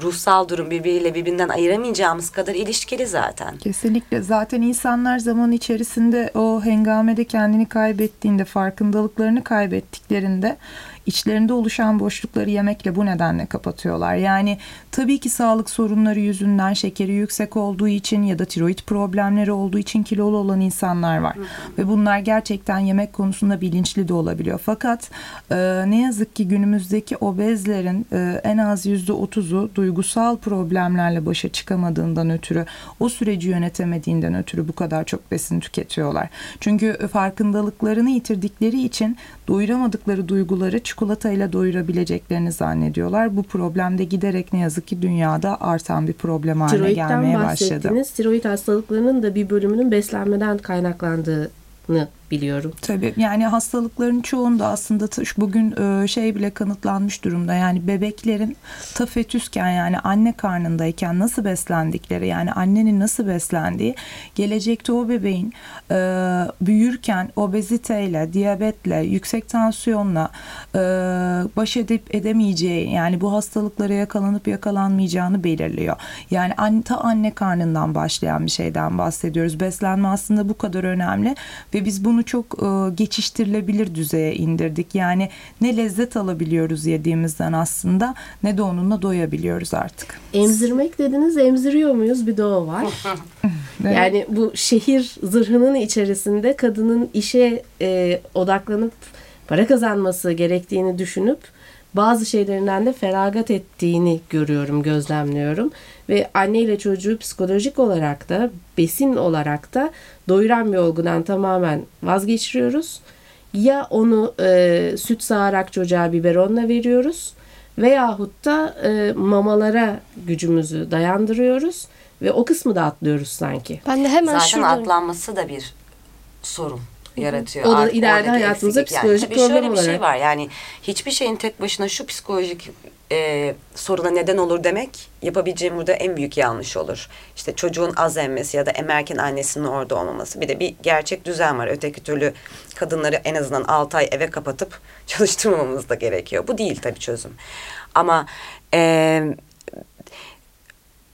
ruhsal durum birbiriyle birbirinden ayıramayacağımız kadar ilişkili zaten. Kesinlikle. Zaten insanlar zaman içerisinde o hengamede kendini kaybettiğinde, farkındalıklarını kaybettiklerinde içlerinde oluşan boşlukları yemekle bu nedenle kapatıyorlar. Yani tabii ki sağlık sorunları yüzünden şekeri yüksek olduğu için ya da tiroid problemleri olduğu için kilolu olan insanlar var. Hı hı. Ve bunlar gerçekten yemek konusunda bilinçli de olabiliyor. Fakat e, ne yazık ki günümüzdeki obezlerin e, en az yüzde otuzu duygusal problemlerle başa çıkamadığından ötürü o süreci yönetemediğinden ötürü bu kadar çok besin tüketiyorlar. Çünkü farkındalıklarını yitirdikleri için doyuramadıkları duyguları çikolatayla doyurabileceklerini zannediyorlar. Bu problem de giderek ne yazık ki dünyada artan bir problem haline Tiroidden gelmeye başladı. bahsettiniz. Tiroid hastalıklarının da bir bölümünün beslenmeden kaynaklandığı biliyorum. Tabii yani hastalıkların çoğunda aslında bugün şey bile kanıtlanmış durumda. Yani bebeklerin ta fetüsken yani anne karnındayken nasıl beslendikleri yani annenin nasıl beslendiği gelecekte o bebeğin büyürken obeziteyle, diyabetle, yüksek tansiyonla baş edip edemeyeceği yani bu hastalıklara yakalanıp yakalanmayacağını belirliyor. Yani ta anne karnından başlayan bir şeyden bahsediyoruz. Beslenme aslında bu kadar önemli ve biz bunu çok e, geçiştirilebilir düzeye indirdik. Yani ne lezzet alabiliyoruz yediğimizden aslında ne de onunla doyabiliyoruz artık. Emzirmek dediniz emziriyor muyuz bir de o var. evet. Yani bu şehir zırhının içerisinde kadının işe e, odaklanıp para kazanması gerektiğini düşünüp bazı şeylerinden de feragat ettiğini görüyorum, gözlemliyorum. Ve anne ile çocuğu psikolojik olarak da, besin olarak da doyuran bir olgudan tamamen vazgeçiriyoruz. Ya onu e, süt sağarak çocuğa biberonla veriyoruz veyahut da e, mamalara gücümüzü dayandırıyoruz ve o kısmı da atlıyoruz sanki. Ben de hemen Zaten şurada... atlanması da bir sorun yaratıyor. O da Artık ileride hayatımızda eksiklik. psikolojik yani. problem şöyle olarak. bir şey var yani hiçbir şeyin tek başına şu psikolojik e, soruna neden olur demek yapabileceğim burada en büyük yanlış olur. İşte çocuğun az emmesi ya da emerken annesinin orada olmaması. Bir de bir gerçek düzen var. Öteki türlü kadınları en azından 6 ay eve kapatıp çalıştırmamamız da gerekiyor. Bu değil tabii çözüm. Ama e,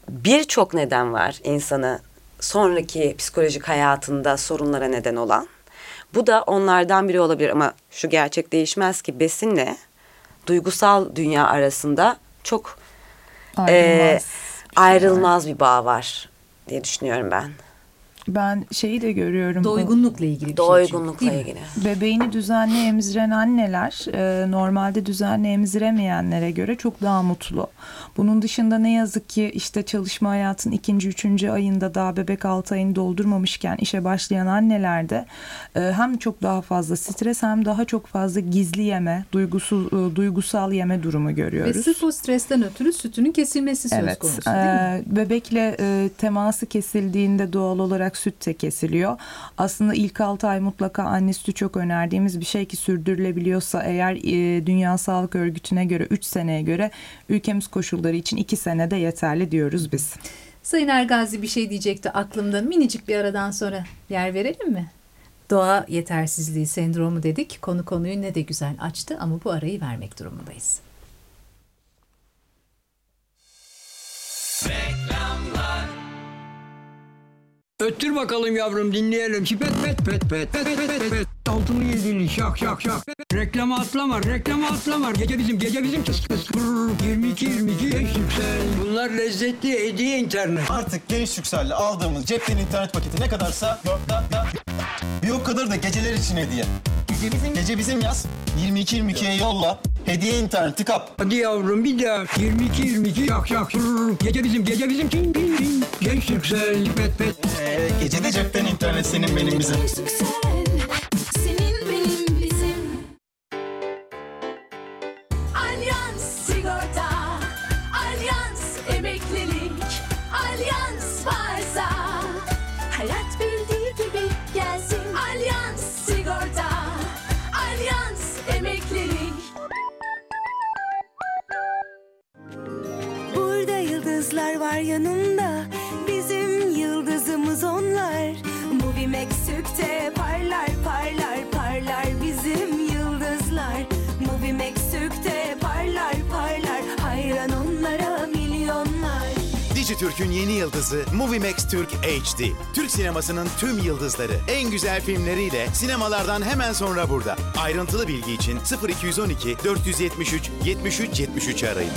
birçok neden var insanı sonraki psikolojik hayatında sorunlara neden olan. Bu da onlardan biri olabilir ama şu gerçek değişmez ki besinle duygusal dünya arasında çok ayrılmaz, e, ayrılmaz bir bağ var diye düşünüyorum ben. Ben şeyi de görüyorum. Doygunlukla ilgili bir Doygunlukla şey. ilgili. Bebeğini düzenli emziren anneler e, normalde düzenli emziremeyenlere göre çok daha mutlu. Bunun dışında ne yazık ki işte çalışma hayatın ikinci, üçüncü ayında daha bebek altı ayını doldurmamışken işe başlayan annelerde e, hem çok daha fazla stres hem daha çok fazla gizli yeme, duygusal, e, duygusal yeme durumu görüyoruz. Ve sırf o stresten ötürü sütünün kesilmesi söz Evet, konusu değil mi? e, bebekle e, teması kesildiğinde doğal olarak süt de kesiliyor. Aslında ilk 6 ay mutlaka anne sütü çok önerdiğimiz bir şey ki sürdürülebiliyorsa eğer e, Dünya Sağlık Örgütü'ne göre 3 seneye göre ülkemiz koşulları için 2 senede yeterli diyoruz biz. Sayın Ergazi bir şey diyecekti aklımda. Minicik bir aradan sonra yer verelim mi? Doğa yetersizliği sendromu dedik. Konu konuyu ne de güzel açtı ama bu arayı vermek durumundayız. Öttür bakalım yavrum dinleyelim. Pet pet pet pet pet pet pet pet. Altını yedin şak şak şak. Reklama atlama reklama atlama. Gece bizim gece bizim kıs kıs. 22 22 genç yüksel. Bunlar lezzetli hediye internet. Artık Genç Yüksel'le aldığımız cepten internet paketi ne kadarsa bir o kadar da geceler için hediye. Gece bizim, gece bizim yaz. 22-22'ye yolla. Hediye interneti kap. Hadi yavrum bir daha. 22 22 şak şak. Gece bizim gece bizim. Ting ting ting. Genç yüksel pet pet. Ee, gece de cepten internet senin benim bizim. HD. Türk sinemasının tüm yıldızları, en güzel filmleriyle sinemalardan hemen sonra burada. Ayrıntılı bilgi için 0212 473 73 73 arayın.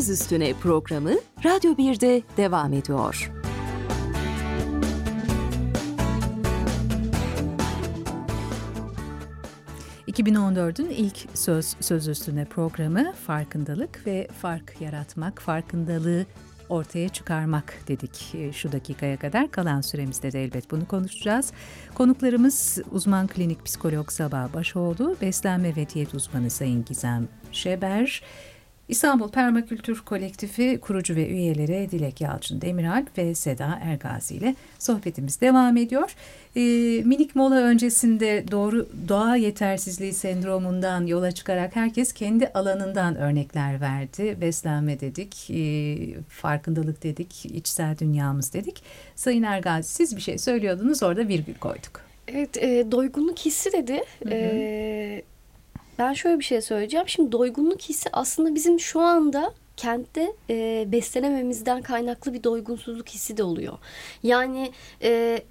Söz Üstüne programı Radyo 1'de devam ediyor. ...2014'ün ilk Söz Söz Üstüne programı farkındalık ve fark yaratmak, farkındalığı ortaya çıkarmak dedik e, şu dakikaya kadar. Kalan süremizde de elbet bunu konuşacağız. Konuklarımız uzman klinik psikolog Sabah Başoğlu, beslenme ve diyet uzmanı Sayın Gizem Şeber, İstanbul Permakültür Kolektifi kurucu ve üyeleri Dilek Yalçın Demiralp ve Seda Ergazi ile sohbetimiz devam ediyor. Ee, minik mola öncesinde doğru doğa yetersizliği sendromundan yola çıkarak herkes kendi alanından örnekler verdi. Beslenme dedik, e, farkındalık dedik, içsel dünyamız dedik. Sayın Ergazi siz bir şey söylüyordunuz orada virgül koyduk. Evet, e, doygunluk hissi dedi. E, ben şöyle bir şey söyleyeceğim. Şimdi doygunluk hissi aslında bizim şu anda kentte e, beslenememizden kaynaklı bir doygunsuzluk hissi de oluyor. Yani e,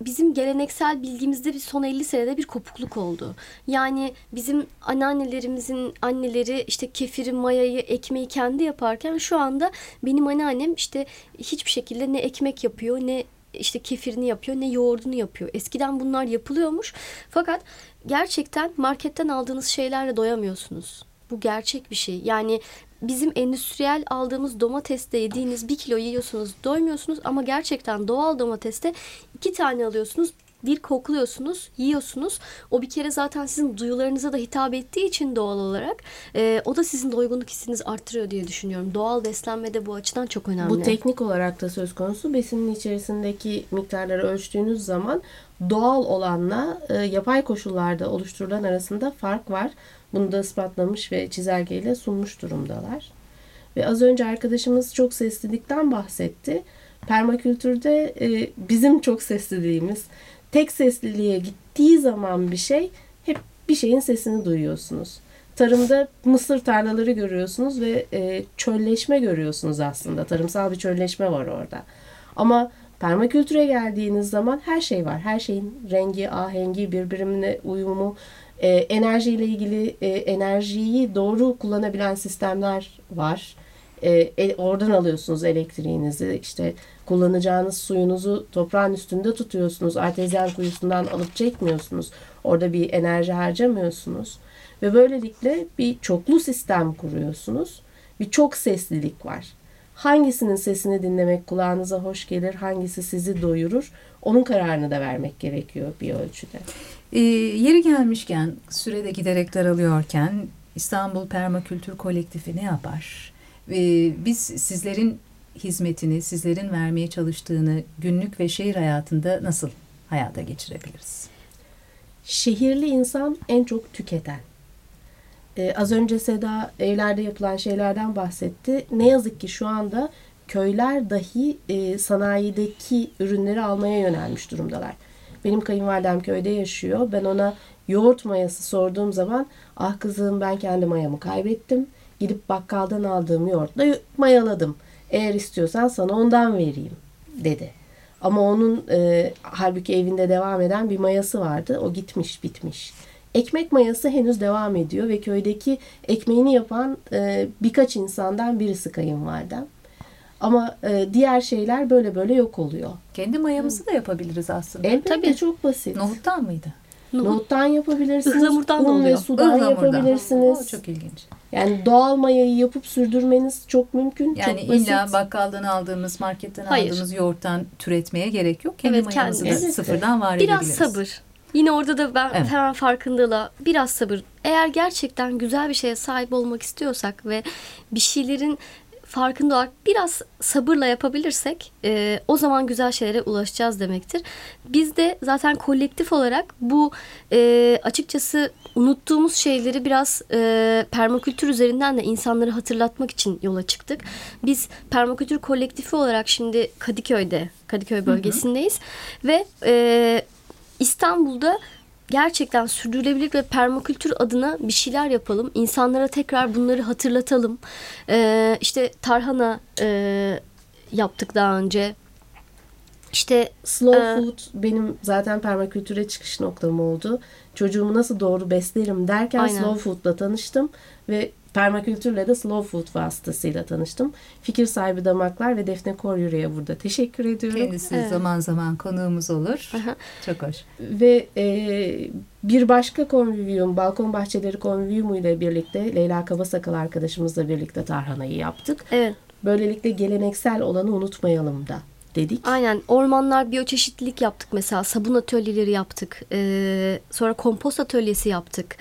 bizim geleneksel bilgimizde bir son 50 senede bir kopukluk oldu. Yani bizim anneannelerimizin anneleri işte kefiri, mayayı, ekmeği kendi yaparken şu anda benim anneannem işte hiçbir şekilde ne ekmek yapıyor ne işte kefirini yapıyor ne yoğurdunu yapıyor. Eskiden bunlar yapılıyormuş. Fakat gerçekten marketten aldığınız şeylerle doyamıyorsunuz. Bu gerçek bir şey. Yani bizim endüstriyel aldığımız domateste yediğiniz bir kilo yiyorsunuz doymuyorsunuz ama gerçekten doğal domateste iki tane alıyorsunuz bir kokluyorsunuz, yiyorsunuz. O bir kere zaten sizin duyularınıza da hitap ettiği için doğal olarak e, o da sizin doygunluk hissinizi arttırıyor diye düşünüyorum. Doğal beslenme de bu açıdan çok önemli. Bu teknik olarak da söz konusu. Besinin içerisindeki miktarları ölçtüğünüz zaman doğal olanla e, yapay koşullarda oluşturulan arasında fark var. Bunu da ispatlamış ve çizelgeyle sunmuş durumdalar. Ve az önce arkadaşımız çok seslilikten bahsetti. Permakültürde e, bizim çok sesliliğimiz tek sesliliğe gittiği zaman bir şey hep bir şeyin sesini duyuyorsunuz. tarımda mısır tarlaları görüyorsunuz ve e, çölleşme görüyorsunuz aslında. Tarımsal bir çölleşme var orada. Ama permakültüre geldiğiniz zaman her şey var. Her şeyin rengi, ahengi, birbirine uyumu, e, enerjiyle ilgili e, enerjiyi doğru kullanabilen sistemler var. E, e, oradan alıyorsunuz elektriğinizi, işte kullanacağınız suyunuzu toprağın üstünde tutuyorsunuz. Artezyen kuyusundan alıp çekmiyorsunuz. Orada bir enerji harcamıyorsunuz. Ve böylelikle bir çoklu sistem kuruyorsunuz. Bir çok seslilik var. Hangisinin sesini dinlemek kulağınıza hoş gelir, hangisi sizi doyurur, onun kararını da vermek gerekiyor bir ölçüde. E, yeri gelmişken, sürede giderek daralıyorken İstanbul Permakültür Kolektifi ne yapar? E, biz sizlerin hizmetini, sizlerin vermeye çalıştığını günlük ve şehir hayatında nasıl hayata geçirebiliriz? Şehirli insan en çok tüketen. Ee, az önce Seda evlerde yapılan şeylerden bahsetti. Ne yazık ki şu anda köyler dahi e, sanayideki ürünleri almaya yönelmiş durumdalar. Benim kayınvalidem köyde yaşıyor. Ben ona yoğurt mayası sorduğum zaman ah kızım ben kendi mayamı kaybettim. Gidip bakkaldan aldığım yoğurtla mayaladım. Eğer istiyorsan sana ondan vereyim dedi. Ama onun e, halbuki evinde devam eden bir mayası vardı. O gitmiş bitmiş. Ekmek mayası henüz devam ediyor ve köydeki ekmeğini yapan e, birkaç insandan birisi kayınvalidem. Ama e, diğer şeyler böyle böyle yok oluyor. Kendi mayamızı da yapabiliriz aslında. Elbette Tabii. çok basit. Nohuttan mıydı? Nohuttan yapabilirsiniz. Ihlamurdan un ve sudan Ihlamurdan. yapabilirsiniz. O çok ilginç. Yani doğal mayayı yapıp sürdürmeniz çok mümkün. Yani çok basit. illa bakkaldan aldığımız, marketten Hayır. aldığımız yoğurttan türetmeye gerek yok. Kendi Evet, mayamızı da kendi. sıfırdan var Biraz edebiliriz. sabır. Yine orada da ben Evet. hemen farkındalığa biraz sabır. Eğer gerçekten güzel bir şeye sahip olmak istiyorsak ve bir şeylerin farkında olarak biraz sabırla yapabilirsek e, o zaman güzel şeylere ulaşacağız demektir. Biz de zaten kolektif olarak bu e, açıkçası unuttuğumuz şeyleri biraz e, permakültür üzerinden de insanları hatırlatmak için yola çıktık. Biz permakültür kolektifi olarak şimdi Kadıköy'de, Kadıköy bölgesindeyiz ve e, İstanbul'da gerçekten sürdürülebilir ve permakültür adına bir şeyler yapalım. İnsanlara tekrar bunları hatırlatalım. Ee, işte tarhana e, yaptık daha önce. İşte Slow Ee, food benim zaten permakültüre çıkış noktam oldu. Çocuğumu nasıl doğru beslerim derken Aynen. slow food'la tanıştım ve permakültürle de slow food vasıtasıyla tanıştım. Fikir sahibi damaklar ve Defne Koryüre'ye burada teşekkür ediyorum. Kendisi Evet. zaman zaman konuğumuz olur. Aha. Çok hoş. Ve e, bir başka konvivyum, Balkon Bahçeleri konvivyumu ile birlikte Leyla Kabasakal arkadaşımızla birlikte tarhanayı yaptık. evet Böylelikle geleneksel olanı unutmayalım da dedik. aynen ormanlar biyoçeşitlilik yaptık mesela sabun atölyeleri yaptık. Ee, sonra kompost atölyesi yaptık.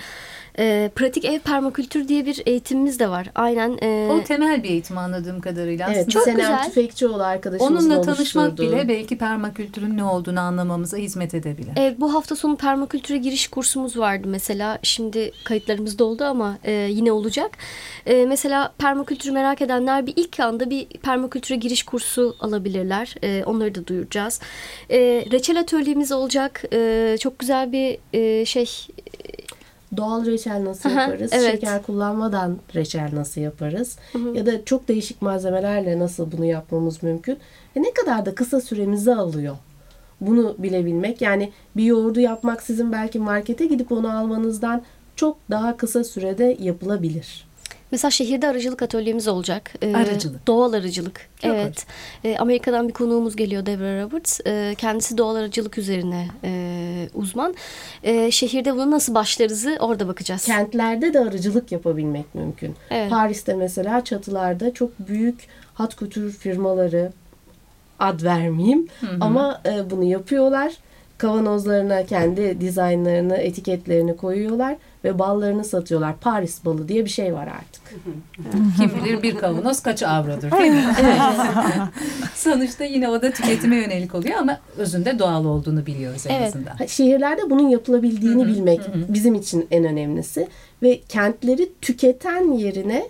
Ee, pratik ev permakültür diye bir eğitimimiz de var. Aynen. e, O temel bir eğitim anladığım kadarıyla. Evet, Çok Senem güzel. Tüfekçioğlu arkadaşımızla onunla tanışmak bile belki permakültürün ne olduğunu anlamamıza hizmet edebilir. Evet bu hafta sonu permakültüre giriş kursumuz vardı mesela. Şimdi kayıtlarımız doldu ama e, yine olacak. E, mesela permakültürü merak edenler bir ilk anda bir permakültüre giriş kursu alabilirler. E, onları da duyuracağız. E, reçel atölyemiz olacak. E, çok güzel bir e, şey Doğal reçel nasıl Aha, yaparız? evet. Şeker kullanmadan reçel nasıl yaparız? Ya da çok değişik malzemelerle nasıl bunu yapmamız mümkün? Ve ne kadar da kısa süremizi alıyor. Bunu bilebilmek. Yani bir yoğurdu yapmak sizin belki markete gidip onu almanızdan çok daha kısa sürede yapılabilir. Mesela şehirde arıcılık atölyemiz olacak. Arıcılık. Doğal arıcılık. Çok evet. Ee, Amerika'dan bir konuğumuz geliyor Debra Roberts. Ee, kendisi doğal arıcılık üzerine e, uzman. Ee, şehirde bunu nasıl başlarızı orada bakacağız. Kentlerde de arıcılık yapabilmek mümkün. Evet. Paris'te mesela çatılarda çok büyük hat couture firmaları ad vermeyeyim ama e, bunu yapıyorlar. Kavanozlarına kendi dizaynlarını, etiketlerini koyuyorlar ve ballarını satıyorlar. Paris balı diye bir şey var artık. Kim bilir bir kavanoz kaç avrodur değil mi? Sonuçta yine o da tüketime yönelik oluyor ama özünde doğal olduğunu biliyoruz en Evet. azından. Şehirlerde bunun yapılabildiğini bilmek bizim için en önemlisi ve kentleri tüketen yerine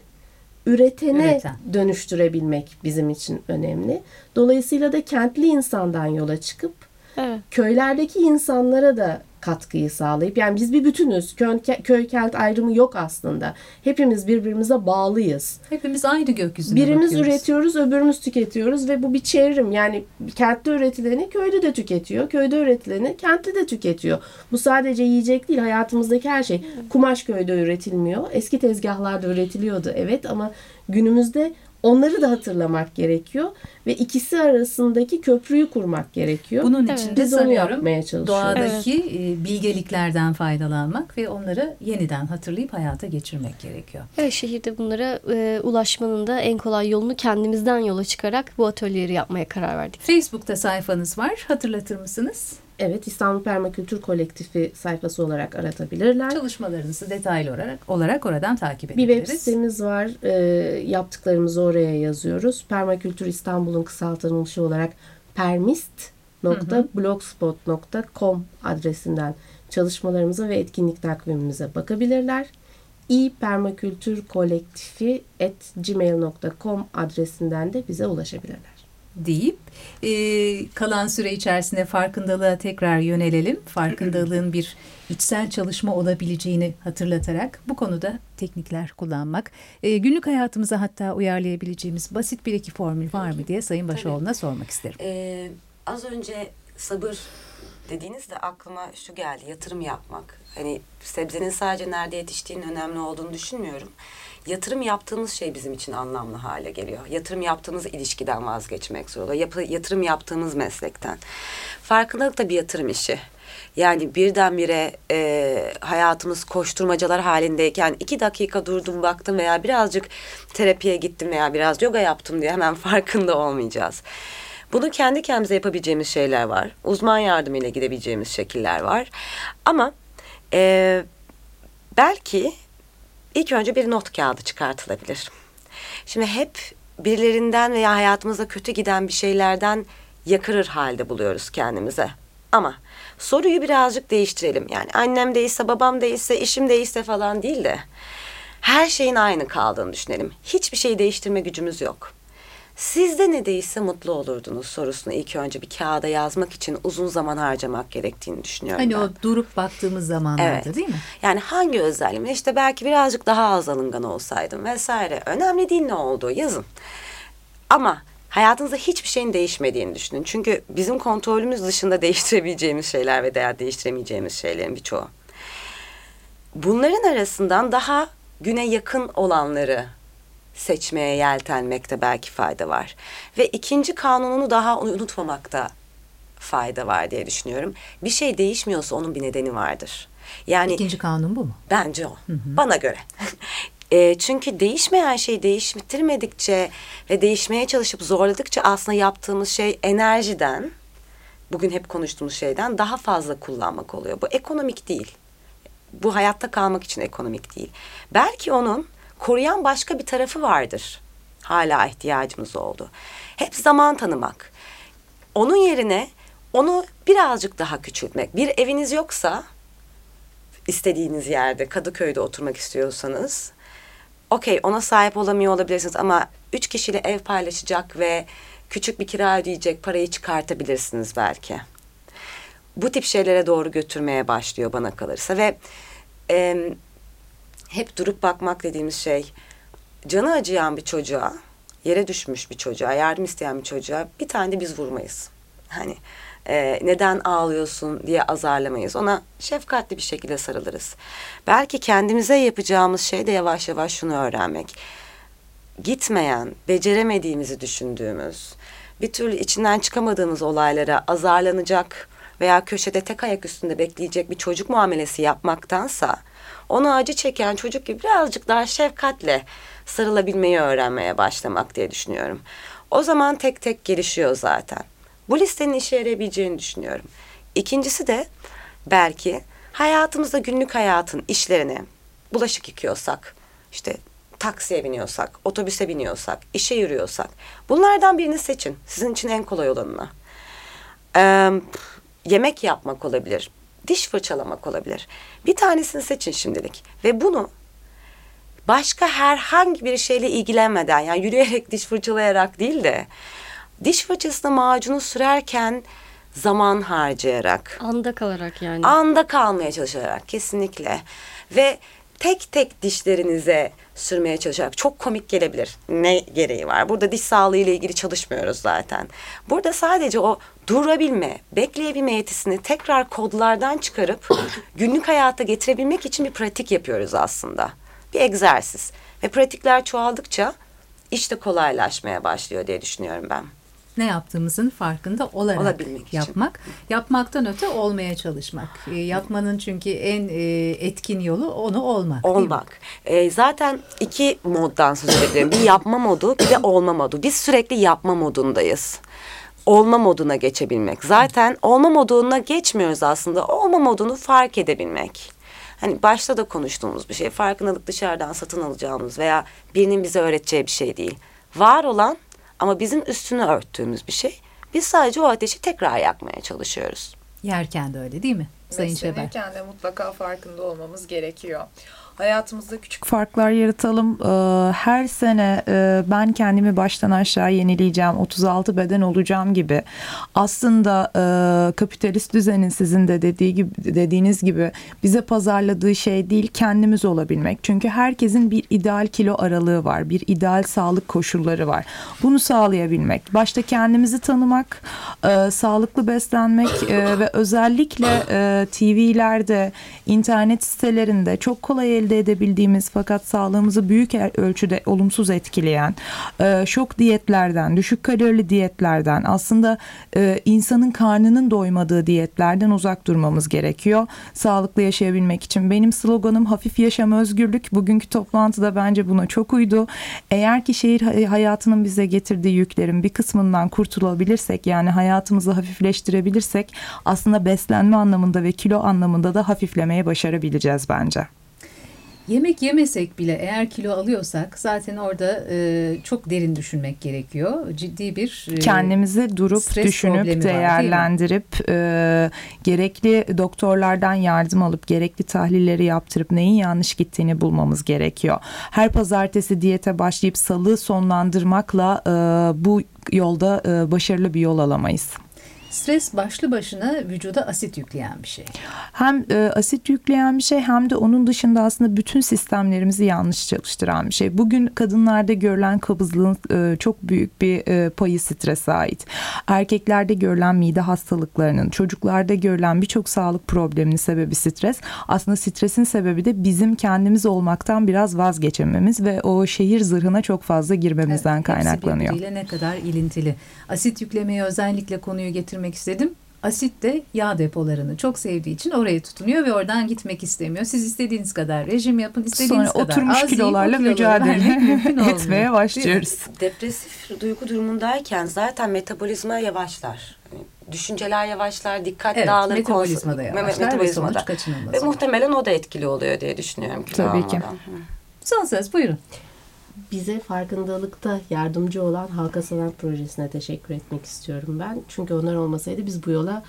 üretene Üreten. dönüştürebilmek bizim için önemli. Dolayısıyla da kentli insandan yola çıkıp Evet. köylerdeki insanlara da katkıyı sağlayıp yani biz bir bütünüz. Köy, köy kent ayrımı yok aslında. Hepimiz birbirimize bağlıyız. Hepimiz aynı gökyüzüne Birimiz bakıyoruz. üretiyoruz, öbürümüz tüketiyoruz ve bu bir çevrim. Yani kentte üretileni köyde de tüketiyor, köyde üretileni kentte de tüketiyor. Bu sadece yiyecek değil, hayatımızdaki her şey. Kumaş köyde üretilmiyor. Eski tezgahlarda üretiliyordu evet ama günümüzde Onları da hatırlamak gerekiyor ve ikisi arasındaki köprüyü kurmak gerekiyor. Bunun için de Biz onu yapmaya çalışıyoruz. doğadaki e, bilgeliklerden faydalanmak ve onları yeniden hatırlayıp hayata geçirmek gerekiyor. Evet şehirde bunlara e, ulaşmanın da en kolay yolunu kendimizden yola çıkarak bu atölyeleri yapmaya karar verdik. Facebook'ta sayfanız var. Hatırlatır mısınız? Evet İstanbul Permakültür Kolektifi sayfası olarak aratabilirler. Çalışmalarınızı detaylı olarak olarak oradan takip Bir edebiliriz. web sitemiz var. E, yaptıklarımızı oraya yazıyoruz. Permakültür İstanbul'un kısaltılmışı olarak permist.blogspot.com adresinden çalışmalarımıza ve etkinlik takvimimize bakabilirler. ipermakültürkolektifi@gmail.com adresinden de bize ulaşabilirler. Deyip e, kalan süre içerisinde farkındalığa tekrar yönelelim. Farkındalığın bir içsel çalışma olabileceğini hatırlatarak bu konuda teknikler kullanmak. E, günlük hayatımıza hatta uyarlayabileceğimiz basit bir iki formül var mı diye Sayın Başoğlu'na sormak isterim. Ee, az önce sabır dediğinizde aklıma şu geldi. Yatırım yapmak. Hani sebzenin sadece nerede yetiştiğinin önemli olduğunu düşünmüyorum. Yatırım yaptığımız şey bizim için anlamlı hale geliyor. Yatırım yaptığımız ilişkiden vazgeçmek zor oluyor. Yapı, yatırım yaptığımız meslekten. Farkındalık da bir yatırım işi. Yani birdenbire e, hayatımız koşturmacalar halindeyken iki dakika durdum baktım veya birazcık terapiye gittim veya biraz yoga yaptım diye hemen farkında olmayacağız. Bunu kendi kendimize yapabileceğimiz şeyler var. Uzman yardımıyla gidebileceğimiz şekiller var. Ama e, belki ilk önce bir not kağıdı çıkartılabilir. Şimdi hep birilerinden veya hayatımızda kötü giden bir şeylerden yakırır halde buluyoruz kendimize. Ama soruyu birazcık değiştirelim. Yani annem değilse, babam değilse, işim değilse falan değil de her şeyin aynı kaldığını düşünelim. Hiçbir şeyi değiştirme gücümüz yok. Sizde ne değilse mutlu olurdunuz sorusunu ilk önce bir kağıda yazmak için uzun zaman harcamak gerektiğini düşünüyorum Hani ben. o durup baktığımız zamanlarda Evet. değil mi? Yani hangi özelliğim? İşte belki birazcık daha az alıngan olsaydım vesaire. Önemli değil ne olduğu yazın. Ama hayatınızda hiçbir şeyin değişmediğini düşünün. Çünkü bizim kontrolümüz dışında değiştirebileceğimiz şeyler ve değer değiştiremeyeceğimiz şeylerin birçoğu. Bunların arasından daha güne yakın olanları seçmeye yeltenmekte belki fayda var. Ve ikinci kanununu daha unutmamakta fayda var diye düşünüyorum. Bir şey değişmiyorsa onun bir nedeni vardır. Yani İkinci kanun bu mu? Bence o. Bana göre. E, çünkü değişmeyen şeyi değiştirmedikçe ve değişmeye çalışıp zorladıkça aslında yaptığımız şey enerjiden, bugün hep konuştuğumuz şeyden daha fazla kullanmak oluyor. Bu ekonomik değil. Bu hayatta kalmak için ekonomik değil. Belki onun koruyan başka bir tarafı vardır. Hala ihtiyacımız oldu. Hep zaman tanımak. Onun yerine onu birazcık daha küçültmek. Bir eviniz yoksa istediğiniz yerde Kadıköy'de oturmak istiyorsanız okey ona sahip olamıyor olabilirsiniz ama üç kişiyle ev paylaşacak ve küçük bir kira ödeyecek parayı çıkartabilirsiniz belki. Bu tip şeylere doğru götürmeye başlıyor bana kalırsa ve e, hep durup bakmak dediğimiz şey canı acıyan bir çocuğa yere düşmüş bir çocuğa yardım isteyen bir çocuğa bir tane de biz vurmayız. Hani e, neden ağlıyorsun diye azarlamayız. Ona şefkatli bir şekilde sarılırız. Belki kendimize yapacağımız şey de yavaş yavaş şunu öğrenmek. Gitmeyen, beceremediğimizi düşündüğümüz, bir türlü içinden çıkamadığımız olaylara azarlanacak veya köşede tek ayak üstünde bekleyecek bir çocuk muamelesi yapmaktansa onu acı çeken çocuk gibi birazcık daha şefkatle sarılabilmeyi öğrenmeye başlamak diye düşünüyorum. O zaman tek tek gelişiyor zaten. Bu listenin işe yarayabileceğini düşünüyorum. İkincisi de belki hayatımızda günlük hayatın işlerine bulaşık yıkıyorsak, işte taksiye biniyorsak, otobüse biniyorsak, işe yürüyorsak bunlardan birini seçin. Sizin için en kolay olanına. Ee, yemek yapmak olabilir. Diş fırçalamak olabilir. Bir tanesini seçin şimdilik. Ve bunu başka herhangi bir şeyle ilgilenmeden yani yürüyerek diş fırçalayarak değil de diş fırçasına macunu sürerken zaman harcayarak. Anda kalarak yani. Anda kalmaya çalışarak kesinlikle. Ve tek tek dişlerinize sürmeye çalışarak çok komik gelebilir. Ne gereği var? Burada diş sağlığı ile ilgili çalışmıyoruz zaten. Burada sadece o durabilme, bekleyebilme yetisini tekrar kodlardan çıkarıp günlük hayata getirebilmek için bir pratik yapıyoruz aslında. Bir egzersiz. Ve pratikler çoğaldıkça işte kolaylaşmaya başlıyor diye düşünüyorum ben ne yaptığımızın farkında olarak Olabilmek yapmak. Için. Yapmaktan öte olmaya çalışmak. E, yapmanın çünkü en e, etkin yolu onu olmak. Olmak. E, zaten iki moddan söz edebilirim. bir yapma modu bir de olma modu. Biz sürekli yapma modundayız olma moduna geçebilmek. Zaten olma moduna geçmiyoruz aslında. Olma modunu fark edebilmek. Hani başta da konuştuğumuz bir şey. Farkındalık dışarıdan satın alacağımız veya birinin bize öğreteceği bir şey değil. Var olan ama bizim üstünü örttüğümüz bir şey. Biz sadece o ateşi tekrar yakmaya çalışıyoruz. Yerken de öyle değil mi? Sayın Şeber. Yerken de mutlaka farkında olmamız gerekiyor hayatımızda küçük farklar yaratalım. Ee, her sene e, ben kendimi baştan aşağı yenileyeceğim, 36 beden olacağım gibi. Aslında e, kapitalist düzenin sizin de dediği gibi dediğiniz gibi bize pazarladığı şey değil, kendimiz olabilmek. Çünkü herkesin bir ideal kilo aralığı var, bir ideal sağlık koşulları var. Bunu sağlayabilmek, başta kendimizi tanımak, e, sağlıklı beslenmek ve özellikle TV'lerde, internet sitelerinde çok kolay elde edebildiğimiz fakat sağlığımızı büyük ölçüde olumsuz etkileyen e, şok diyetlerden, düşük kalorili diyetlerden aslında e, insanın karnının doymadığı diyetlerden uzak durmamız gerekiyor. Sağlıklı yaşayabilmek için benim sloganım hafif yaşam özgürlük. Bugünkü toplantıda bence buna çok uydu. Eğer ki şehir hayatının bize getirdiği yüklerin bir kısmından kurtulabilirsek yani hayatımızı hafifleştirebilirsek aslında beslenme anlamında ve kilo anlamında da hafiflemeye başarabileceğiz bence. Yemek yemesek bile eğer kilo alıyorsak zaten orada e, çok derin düşünmek gerekiyor. Ciddi bir e, kendimizi durup düşünüp değerlendirip e, gerekli doktorlardan yardım alıp gerekli tahlilleri yaptırıp neyin yanlış gittiğini bulmamız gerekiyor. Her pazartesi diyete başlayıp salı sonlandırmakla e, bu yolda e, başarılı bir yol alamayız. Stres başlı başına vücuda asit yükleyen bir şey. Hem e, asit yükleyen bir şey hem de onun dışında aslında bütün sistemlerimizi yanlış çalıştıran bir şey. Bugün kadınlarda görülen kabızlığın e, çok büyük bir e, payı strese ait. Erkeklerde görülen mide hastalıklarının, çocuklarda görülen birçok sağlık probleminin sebebi stres. Aslında stresin sebebi de bizim kendimiz olmaktan biraz vazgeçememiz ve o şehir zırhına çok fazla girmemizden evet, kaynaklanıyor. Hepsi ne kadar ilintili. Asit yüklemeye özellikle konuyu getirmek getirmek istedim. Asit de yağ depolarını çok sevdiği için oraya tutunuyor ve oradan gitmek istemiyor. Siz istediğiniz kadar rejim yapın, istediğiniz Sonra kadar oturmuş az kilolarla mücadele etmeye başlıyoruz. Depresif duygu durumundayken zaten metabolizma yavaşlar. Düşünceler yavaşlar, dikkat evet, dağılır. Metabolizma da yavaşlar metabolizmada. ve sonuç Ve muhtemelen o da etkili oluyor diye düşünüyorum. Tabii ki. Son söz buyurun bize farkındalıkta yardımcı olan Halka Sanat Projesi'ne teşekkür etmek istiyorum ben. Çünkü onlar olmasaydı biz bu yola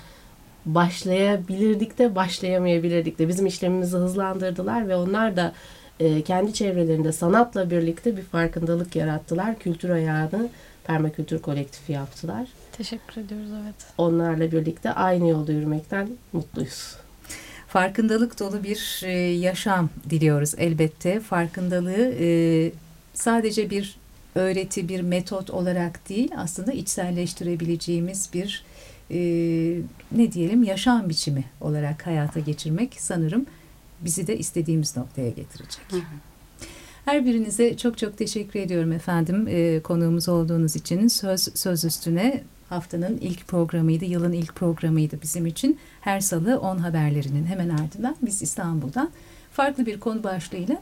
başlayabilirdik de başlayamayabilirdik de. Bizim işlemimizi hızlandırdılar ve onlar da e, kendi çevrelerinde sanatla birlikte bir farkındalık yarattılar. Kültür ayağını permakültür kolektifi yaptılar. Teşekkür ediyoruz evet. Onlarla birlikte aynı yolda yürümekten mutluyuz farkındalık dolu bir e, yaşam diliyoruz elbette. Farkındalığı e, sadece bir öğreti, bir metot olarak değil aslında içselleştirebileceğimiz bir e, ne diyelim yaşam biçimi olarak hayata geçirmek sanırım bizi de istediğimiz noktaya getirecek. Hı hı. Her birinize çok çok teşekkür ediyorum efendim e, konuğumuz olduğunuz için. Söz söz üstüne haftanın ilk programıydı, yılın ilk programıydı bizim için. Her salı 10 haberlerinin hemen ardından biz İstanbul'dan farklı bir konu başlığıyla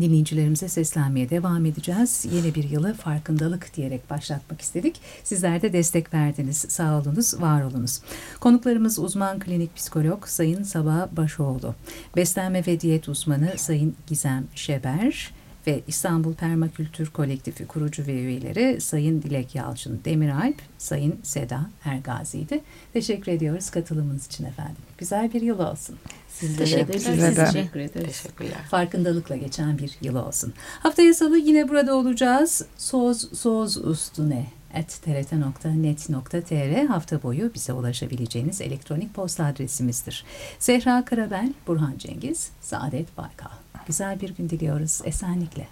dinleyicilerimize seslenmeye devam edeceğiz. Yeni bir yılı farkındalık diyerek başlatmak istedik. Sizler de destek verdiniz. Sağ olunuz, var olunuz. Konuklarımız uzman klinik psikolog Sayın Sabah Başoğlu, beslenme ve diyet uzmanı Sayın Gizem Şeber, ve İstanbul Permakültür Kolektifi kurucu ve üyeleri Sayın Dilek Yalçın Demiralp, Sayın Seda Ergazi'ydi. Teşekkür ediyoruz katılımınız için efendim. Güzel bir yıl olsun. Siz teşekkür, ederiz. Teşekkür ederiz. Teşekkürler. Farkındalıkla geçen bir yıl olsun. Haftaya salı yine burada olacağız. Soz soz üstüne trt.net.tr hafta boyu bize ulaşabileceğiniz elektronik posta adresimizdir. Zehra Karabel, Burhan Cengiz, Saadet Baykal. Güzel bir gün diliyoruz. Esenlikle.